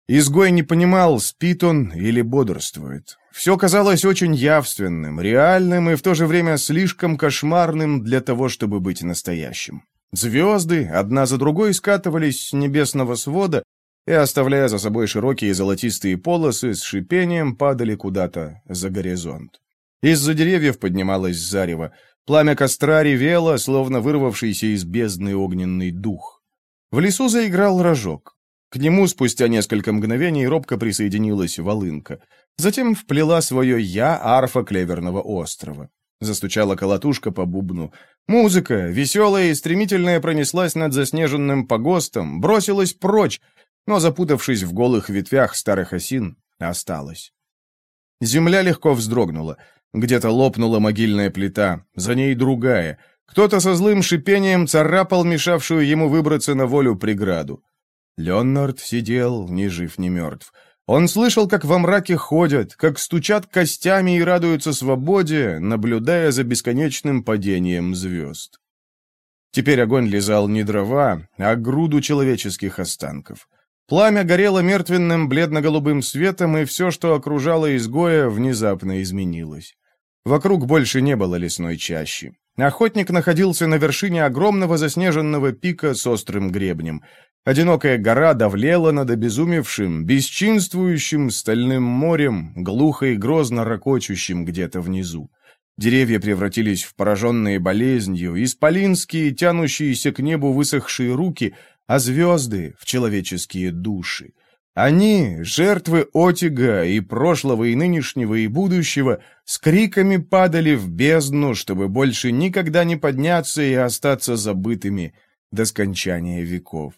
Изгой не понимал, спит он или бодрствует. Все казалось очень явственным, реальным и в то же время слишком кошмарным для того, чтобы быть настоящим. Звезды одна за другой скатывались с небесного свода и, оставляя за собой широкие золотистые полосы, с шипением падали куда-то за горизонт. Из-за деревьев поднималось зарево. Пламя костра ревело, словно вырвавшийся из бездны огненный дух. В лесу заиграл рожок. К нему спустя несколько мгновений робко присоединилась волынка. Затем вплела свое «я» арфа Клеверного острова. Застучала колотушка по бубну. Музыка, веселая и стремительная, пронеслась над заснеженным погостом, бросилась прочь, но, запутавшись в голых ветвях старых осин, осталась. Земля легко вздрогнула. Где-то лопнула могильная плита, за ней другая. Кто-то со злым шипением царапал мешавшую ему выбраться на волю преграду. Леонард сидел, ни жив, ни мертв. Он слышал, как во мраке ходят, как стучат костями и радуются свободе, наблюдая за бесконечным падением звезд. Теперь огонь лизал не дрова, а груду человеческих останков. Пламя горело мертвенным бледно-голубым светом, и все, что окружало изгоя, внезапно изменилось. Вокруг больше не было лесной чащи. Охотник находился на вершине огромного заснеженного пика с острым гребнем. Одинокая гора давлела над обезумевшим, бесчинствующим стальным морем, глухо и грозно ракочущим где-то внизу. Деревья превратились в пораженные болезнью, исполинские, тянущиеся к небу высохшие руки, а звезды — в человеческие души. Они, жертвы Отига и прошлого, и нынешнего, и будущего, с криками падали в бездну, чтобы больше никогда не подняться и остаться забытыми до скончания веков.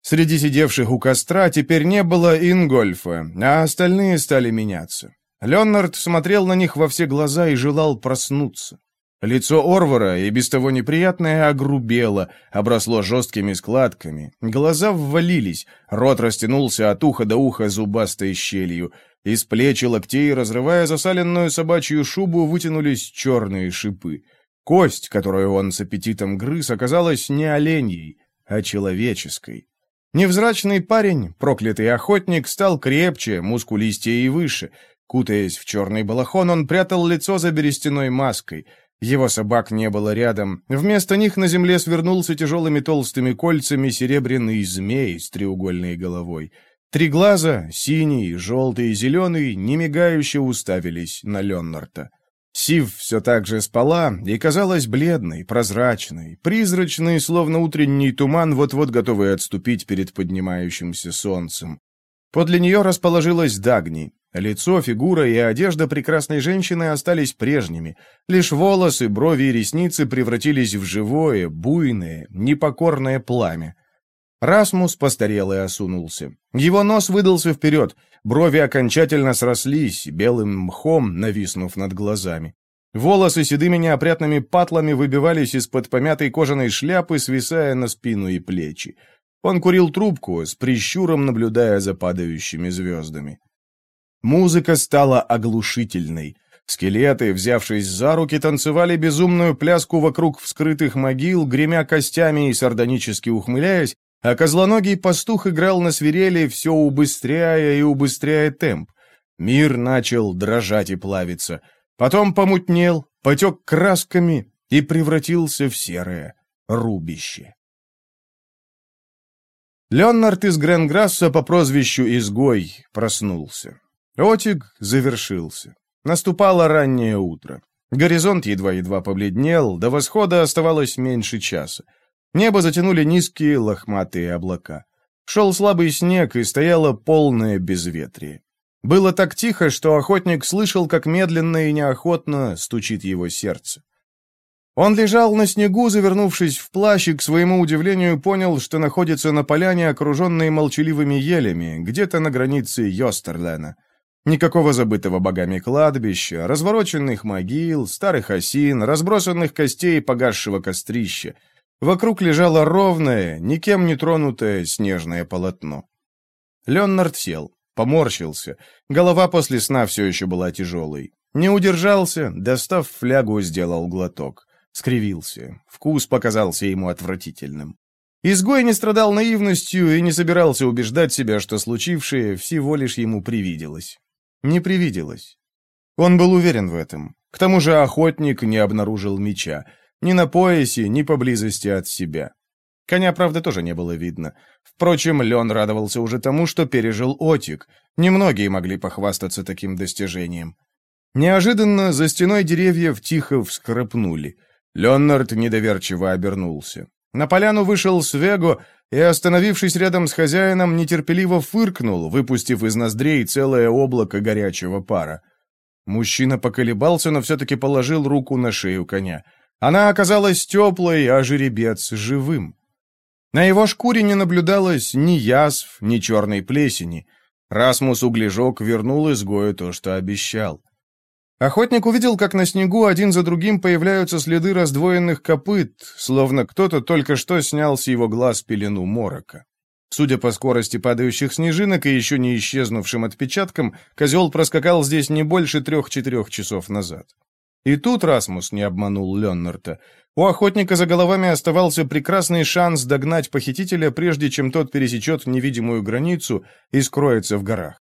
Среди сидевших у костра теперь не было Ингольфа, а остальные стали меняться. Леонард смотрел на них во все глаза и желал проснуться. Лицо Орвара, и без того неприятное, огрубело, обросло жесткими складками. Глаза ввалились, рот растянулся от уха до уха зубастой щелью. Из плеч и локтей, разрывая засаленную собачью шубу, вытянулись черные шипы. Кость, которую он с аппетитом грыз, оказалась не оленьей, а человеческой. Невзрачный парень, проклятый охотник, стал крепче, мускулистее и выше. Кутаясь в черный балахон, он прятал лицо за берестяной маской. Его собак не было рядом. Вместо них на земле свернулся тяжелыми толстыми кольцами серебряный змей с треугольной головой. Три глаза, синий, желтый и зеленый, немигающе уставились на Леннарта. Сив все так же спала и казалась бледной, прозрачной, призрачной, словно утренний туман, вот-вот готовый отступить перед поднимающимся солнцем. Подле нее расположилась Дагни. Лицо, фигура и одежда прекрасной женщины остались прежними. Лишь волосы, брови и ресницы превратились в живое, буйное, непокорное пламя. Расмус постарел и осунулся. Его нос выдался вперед, брови окончательно срослись, белым мхом нависнув над глазами. Волосы седыми неопрятными патлами выбивались из-под помятой кожаной шляпы, свисая на спину и плечи. Он курил трубку, с прищуром наблюдая за падающими звездами. Музыка стала оглушительной. Скелеты, взявшись за руки, танцевали безумную пляску вокруг вскрытых могил, гремя костями и сардонически ухмыляясь, а козлоногий пастух играл на свирели, все убыстряя и убыстряя темп. Мир начал дрожать и плавиться. Потом помутнел, потек красками и превратился в серое рубище. Леонард из Гренграсса по прозвищу Изгой проснулся. Отиг завершился. Наступало раннее утро. Горизонт едва-едва побледнел, до восхода оставалось меньше часа. Небо затянули низкие лохматые облака. Шел слабый снег, и стояло полное безветрие. Было так тихо, что охотник слышал, как медленно и неохотно стучит его сердце. Он лежал на снегу, завернувшись в плащ, и, к своему удивлению, понял, что находится на поляне, окруженной молчаливыми елями, где-то на границе Йостерлена. Никакого забытого богами кладбища, развороченных могил, старых осин, разбросанных костей погасшего кострища — Вокруг лежало ровное, никем не тронутое снежное полотно. Леннард сел, поморщился. Голова после сна все еще была тяжелой. Не удержался, достав флягу, сделал глоток. Скривился. Вкус показался ему отвратительным. Изгой не страдал наивностью и не собирался убеждать себя, что случившее всего лишь ему привиделось. Не привиделось. Он был уверен в этом. К тому же охотник не обнаружил меча. Ни на поясе, ни поблизости от себя. Коня, правда, тоже не было видно. Впрочем, Лен радовался уже тому, что пережил Отик. Немногие могли похвастаться таким достижением. Неожиданно за стеной деревьев тихо вскрыпнули. Леонард недоверчиво обернулся. На поляну вышел Свего и, остановившись рядом с хозяином, нетерпеливо фыркнул, выпустив из ноздрей целое облако горячего пара. Мужчина поколебался, но все-таки положил руку на шею коня — она оказалась теплой, а жеребец — живым. На его шкуре не наблюдалось ни язв, ни черной плесени. Расмус Углежок вернул изгою то, что обещал. Охотник увидел, как на снегу один за другим появляются следы раздвоенных копыт, словно кто-то только что снял с его глаз пелену морока. Судя по скорости падающих снежинок и еще не исчезнувшим отпечаткам, козел проскакал здесь не больше трех-четырех часов назад. И тут Расмус не обманул Леннарта. У охотника за головами оставался прекрасный шанс догнать похитителя, прежде чем тот пересечет невидимую границу и скроется в горах.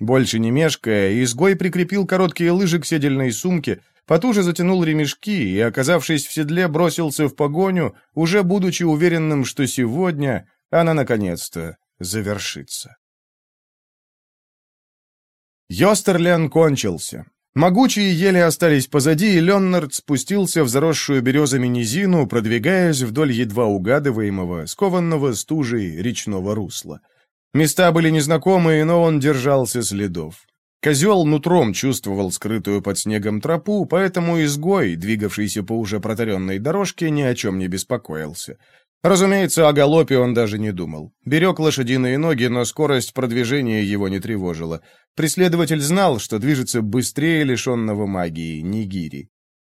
Больше не мешкая, изгой прикрепил короткие лыжи к седельной сумке, потуже затянул ремешки и, оказавшись в седле, бросился в погоню, уже будучи уверенным, что сегодня она наконец-то завершится. Йостерлен кончился. Могучие ели остались позади, и Леннард спустился в заросшую березами низину, продвигаясь вдоль едва угадываемого, скованного стужей речного русла. Места были незнакомые, но он держался следов. Козел нутром чувствовал скрытую под снегом тропу, поэтому изгой, двигавшийся по уже протаренной дорожке, ни о чем не беспокоился. Разумеется, о галопе он даже не думал. Берег лошадиные ноги, но скорость продвижения его не тревожила. Преследователь знал, что движется быстрее лишенного магии Нигири.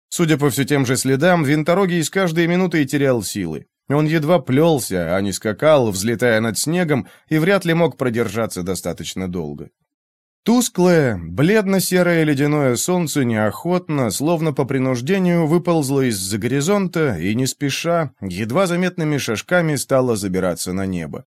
Судя по все тем же следам, винторогий с каждой минутой терял силы. Он едва плелся, а не скакал, взлетая над снегом, и вряд ли мог продержаться достаточно долго. Тусклое, бледно-серое ледяное солнце неохотно, словно по принуждению, выползло из-за горизонта и, не спеша, едва заметными шажками стало забираться на небо.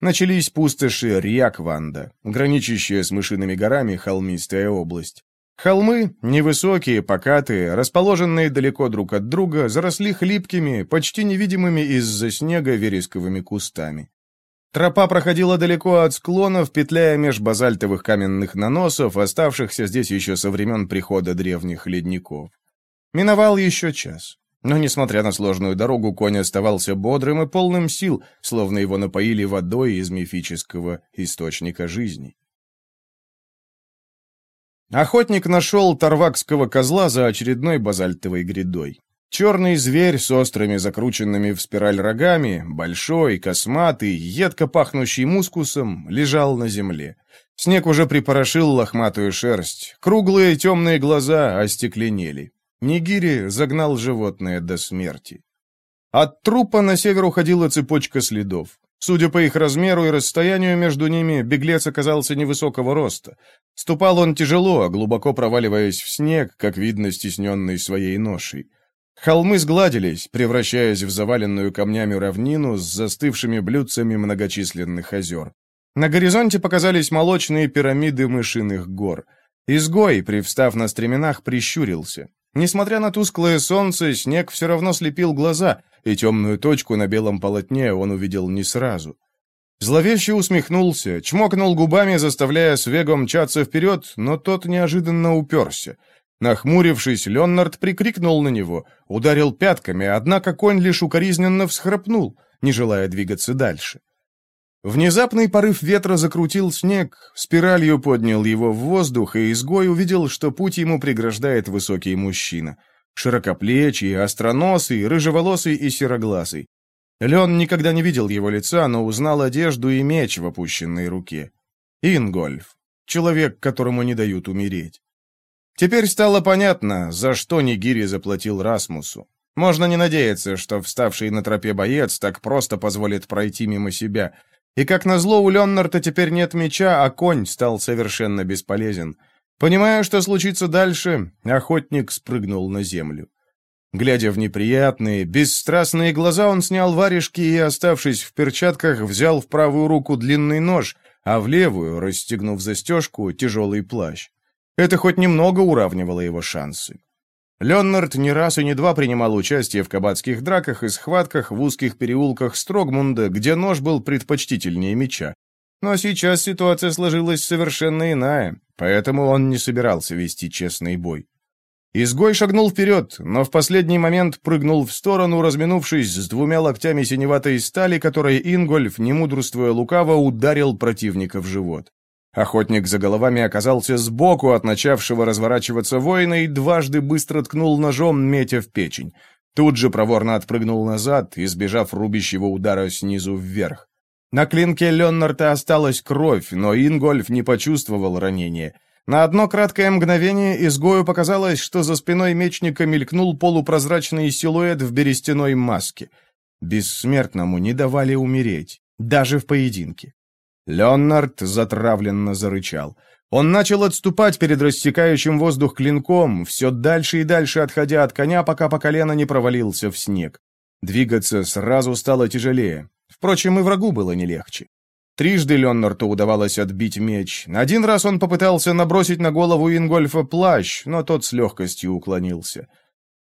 Начались пустоши Рьякванда, граничащая с мышиными горами холмистая область. Холмы, невысокие, покатые, расположенные далеко друг от друга, заросли хлипкими, почти невидимыми из-за снега вересковыми кустами. Тропа проходила далеко от склонов, петляя меж базальтовых каменных наносов, оставшихся здесь еще со времен прихода древних ледников. Миновал еще час. Но, несмотря на сложную дорогу, конь оставался бодрым и полным сил, словно его напоили водой из мифического источника жизни. Охотник нашел тарвакского козла за очередной базальтовой грядой. Черный зверь с острыми закрученными в спираль рогами, большой, косматый, едко пахнущий мускусом, лежал на земле. Снег уже припорошил лохматую шерсть, круглые темные глаза остекленели. Нигири загнал животное до смерти. От трупа на север уходила цепочка следов. Судя по их размеру и расстоянию между ними, беглец оказался невысокого роста. Ступал он тяжело, глубоко проваливаясь в снег, как видно, стесненный своей ношей. Холмы сгладились, превращаясь в заваленную камнями равнину с застывшими блюдцами многочисленных озер. На горизонте показались молочные пирамиды мышиных гор. Изгой, привстав на стременах, прищурился. Несмотря на тусклое солнце, снег все равно слепил глаза, и темную точку на белом полотне он увидел не сразу. Зловеще усмехнулся, чмокнул губами, заставляя Свего мчаться вперед, но тот неожиданно уперся. Нахмурившись, Леннард прикрикнул на него, ударил пятками, однако конь лишь укоризненно всхрапнул, не желая двигаться дальше. Внезапный порыв ветра закрутил снег, спиралью поднял его в воздух, и изгой увидел, что путь ему преграждает высокий мужчина. Широкоплечий, остроносый, рыжеволосый и сероглазый. Лен никогда не видел его лица, но узнал одежду и меч в опущенной руке. Ингольф. Человек, которому не дают умереть. Теперь стало понятно, за что Нигири заплатил Расмусу. Можно не надеяться, что вставший на тропе боец так просто позволит пройти мимо себя — и как назло у Леннарта теперь нет меча, а конь стал совершенно бесполезен. Понимая, что случится дальше, охотник спрыгнул на землю. Глядя в неприятные, бесстрастные глаза, он снял варежки и, оставшись в перчатках, взял в правую руку длинный нож, а в левую, расстегнув застежку, тяжелый плащ. Это хоть немного уравнивало его шансы. Леннард не раз и не два принимал участие в кабацких драках и схватках в узких переулках Строгмунда, где нож был предпочтительнее меча. Но сейчас ситуация сложилась совершенно иная, поэтому он не собирался вести честный бой. Изгой шагнул вперед, но в последний момент прыгнул в сторону, разминувшись с двумя локтями синеватой стали, которой Ингольф, не мудрствуя лукаво, ударил противника в живот. Охотник за головами оказался сбоку от начавшего разворачиваться воина и дважды быстро ткнул ножом, метя в печень. Тут же проворно отпрыгнул назад, избежав рубящего удара снизу вверх. На клинке Леннарта осталась кровь, но Ингольф не почувствовал ранения. На одно краткое мгновение изгою показалось, что за спиной мечника мелькнул полупрозрачный силуэт в берестяной маске. Бессмертному не давали умереть, даже в поединке. Леонард затравленно зарычал. Он начал отступать перед рассекающим воздух клинком, все дальше и дальше отходя от коня, пока по колено не провалился в снег. Двигаться сразу стало тяжелее. Впрочем, и врагу было не легче. Трижды Леннарту удавалось отбить меч. Один раз он попытался набросить на голову Ингольфа плащ, но тот с легкостью уклонился.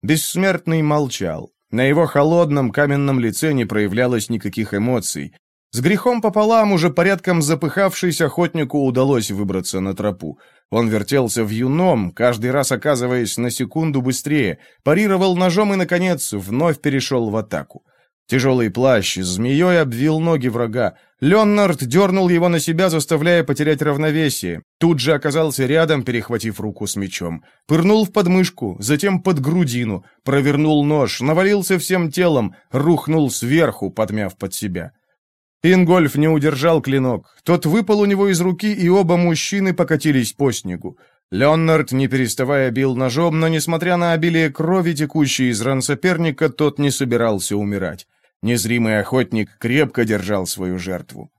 Бессмертный молчал. На его холодном каменном лице не проявлялось никаких эмоций. С грехом пополам, уже порядком запыхавшись, охотнику удалось выбраться на тропу. Он вертелся в юном, каждый раз оказываясь на секунду быстрее, парировал ножом и, наконец, вновь перешел в атаку. Тяжелый плащ змеей обвил ноги врага. Леннард дернул его на себя, заставляя потерять равновесие. Тут же оказался рядом, перехватив руку с мечом. Пырнул в подмышку, затем под грудину, провернул нож, навалился всем телом, рухнул сверху, подмяв под себя. Ингольф не удержал клинок. Тот выпал у него из руки, и оба мужчины покатились по снегу. Леонард, не переставая, бил ножом, но, несмотря на обилие крови, текущей из ран соперника, тот не собирался умирать. Незримый охотник крепко держал свою жертву.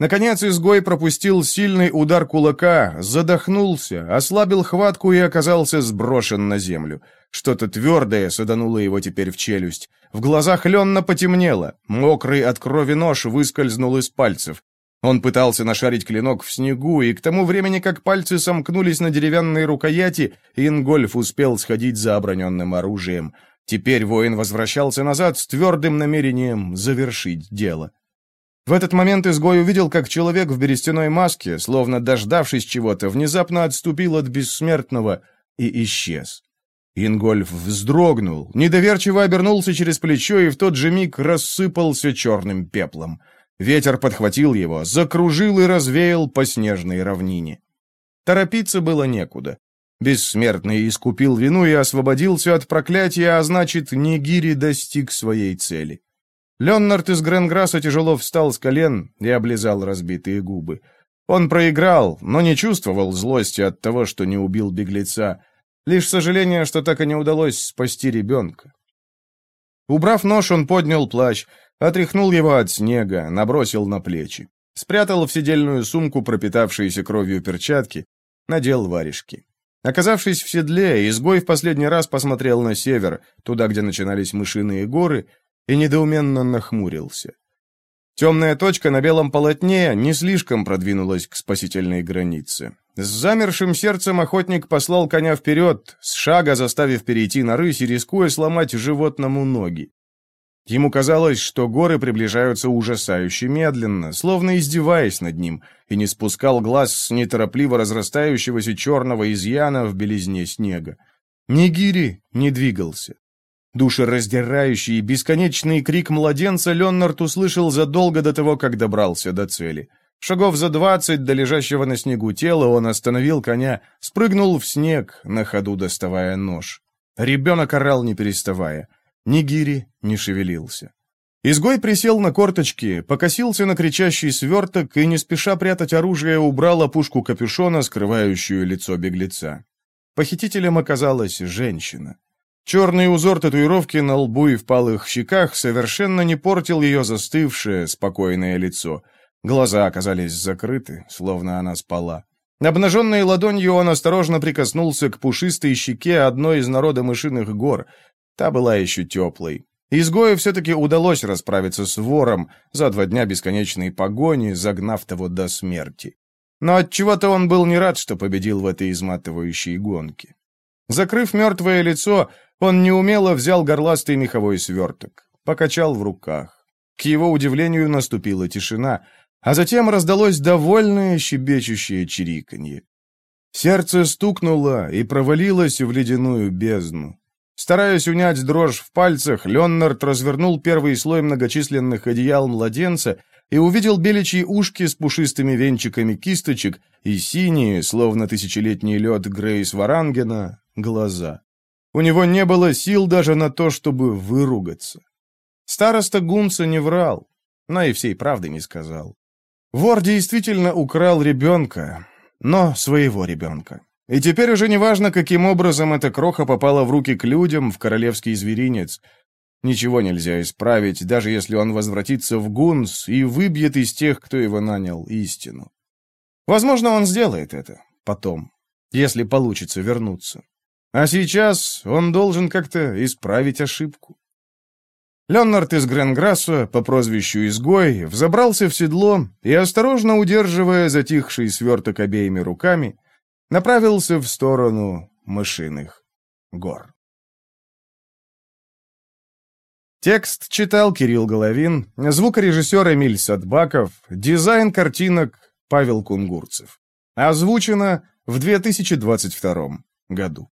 Наконец изгой пропустил сильный удар кулака, задохнулся, ослабил хватку и оказался сброшен на землю. Что-то твердое садануло его теперь в челюсть. В глазах Ленна потемнело, мокрый от крови нож выскользнул из пальцев. Он пытался нашарить клинок в снегу, и к тому времени, как пальцы сомкнулись на деревянной рукояти, Ингольф успел сходить за оброненным оружием. Теперь воин возвращался назад с твердым намерением завершить дело. В этот момент изгой увидел, как человек в берестяной маске, словно дождавшись чего-то, внезапно отступил от бессмертного и исчез. Ингольф вздрогнул, недоверчиво обернулся через плечо и в тот же миг рассыпался черным пеплом — Ветер подхватил его, закружил и развеял по снежной равнине. Торопиться было некуда. Бессмертный искупил вину и освободился от проклятия, а значит, Нигири достиг своей цели. Леннард из Гренграсса тяжело встал с колен и облизал разбитые губы. Он проиграл, но не чувствовал злости от того, что не убил беглеца. Лишь сожаление, что так и не удалось спасти ребенка. Убрав нож, он поднял плащ, Отряхнул его от снега, набросил на плечи. Спрятал в сидельную сумку пропитавшиеся кровью перчатки, надел варежки. Оказавшись в седле, изгой в последний раз посмотрел на север, туда, где начинались мышиные горы, и недоуменно нахмурился. Темная точка на белом полотне не слишком продвинулась к спасительной границе. С замершим сердцем охотник послал коня вперед, с шага заставив перейти на рысь и рискуя сломать животному ноги. Ему казалось, что горы приближаются ужасающе медленно, словно издеваясь над ним, и не спускал глаз с неторопливо разрастающегося черного изъяна в белизне снега. Нигири не двигался. Душераздирающий бесконечный крик младенца Леннард услышал задолго до того, как добрался до цели. Шагов за двадцать до лежащего на снегу тела он остановил коня, спрыгнул в снег, на ходу доставая нож. Ребенок орал, не переставая. Нигири не шевелился. Изгой присел на корточки, покосился на кричащий сверток и, не спеша прятать оружие, убрал опушку капюшона, скрывающую лицо беглеца. Похитителем оказалась женщина. Черный узор татуировки на лбу и впалых щеках совершенно не портил ее застывшее, спокойное лицо. Глаза оказались закрыты, словно она спала. Обнаженной ладонью он осторожно прикоснулся к пушистой щеке одной из народа мышиных гор, Та была еще теплой. Изгою все-таки удалось расправиться с вором за два дня бесконечной погони, загнав того до смерти. Но отчего-то он был не рад, что победил в этой изматывающей гонке. Закрыв мертвое лицо, он неумело взял горластый меховой сверток, покачал в руках. К его удивлению наступила тишина, а затем раздалось довольное щебечущее чириканье. Сердце стукнуло и провалилось в ледяную бездну. Стараясь унять дрожь в пальцах, Леннард развернул первый слой многочисленных одеял младенца и увидел беличьи ушки с пушистыми венчиками кисточек и синие, словно тысячелетний лед Грейс Варангена, глаза. У него не было сил даже на то, чтобы выругаться. Староста Гунца не врал, но и всей правды не сказал. Вор действительно украл ребенка, но своего ребенка. И теперь уже не важно, каким образом эта кроха попала в руки к людям, в королевский зверинец. Ничего нельзя исправить, даже если он возвратится в Гунс и выбьет из тех, кто его нанял, истину. Возможно, он сделает это потом, если получится вернуться. А сейчас он должен как-то исправить ошибку. Леонард из Гренграсса по прозвищу Изгой взобрался в седло и, осторожно удерживая затихший сверток обеими руками, направился в сторону мышиных гор. Текст читал Кирилл Головин, звукорежиссер Эмиль Садбаков, дизайн картинок Павел Кунгурцев. Озвучено в 2022 году.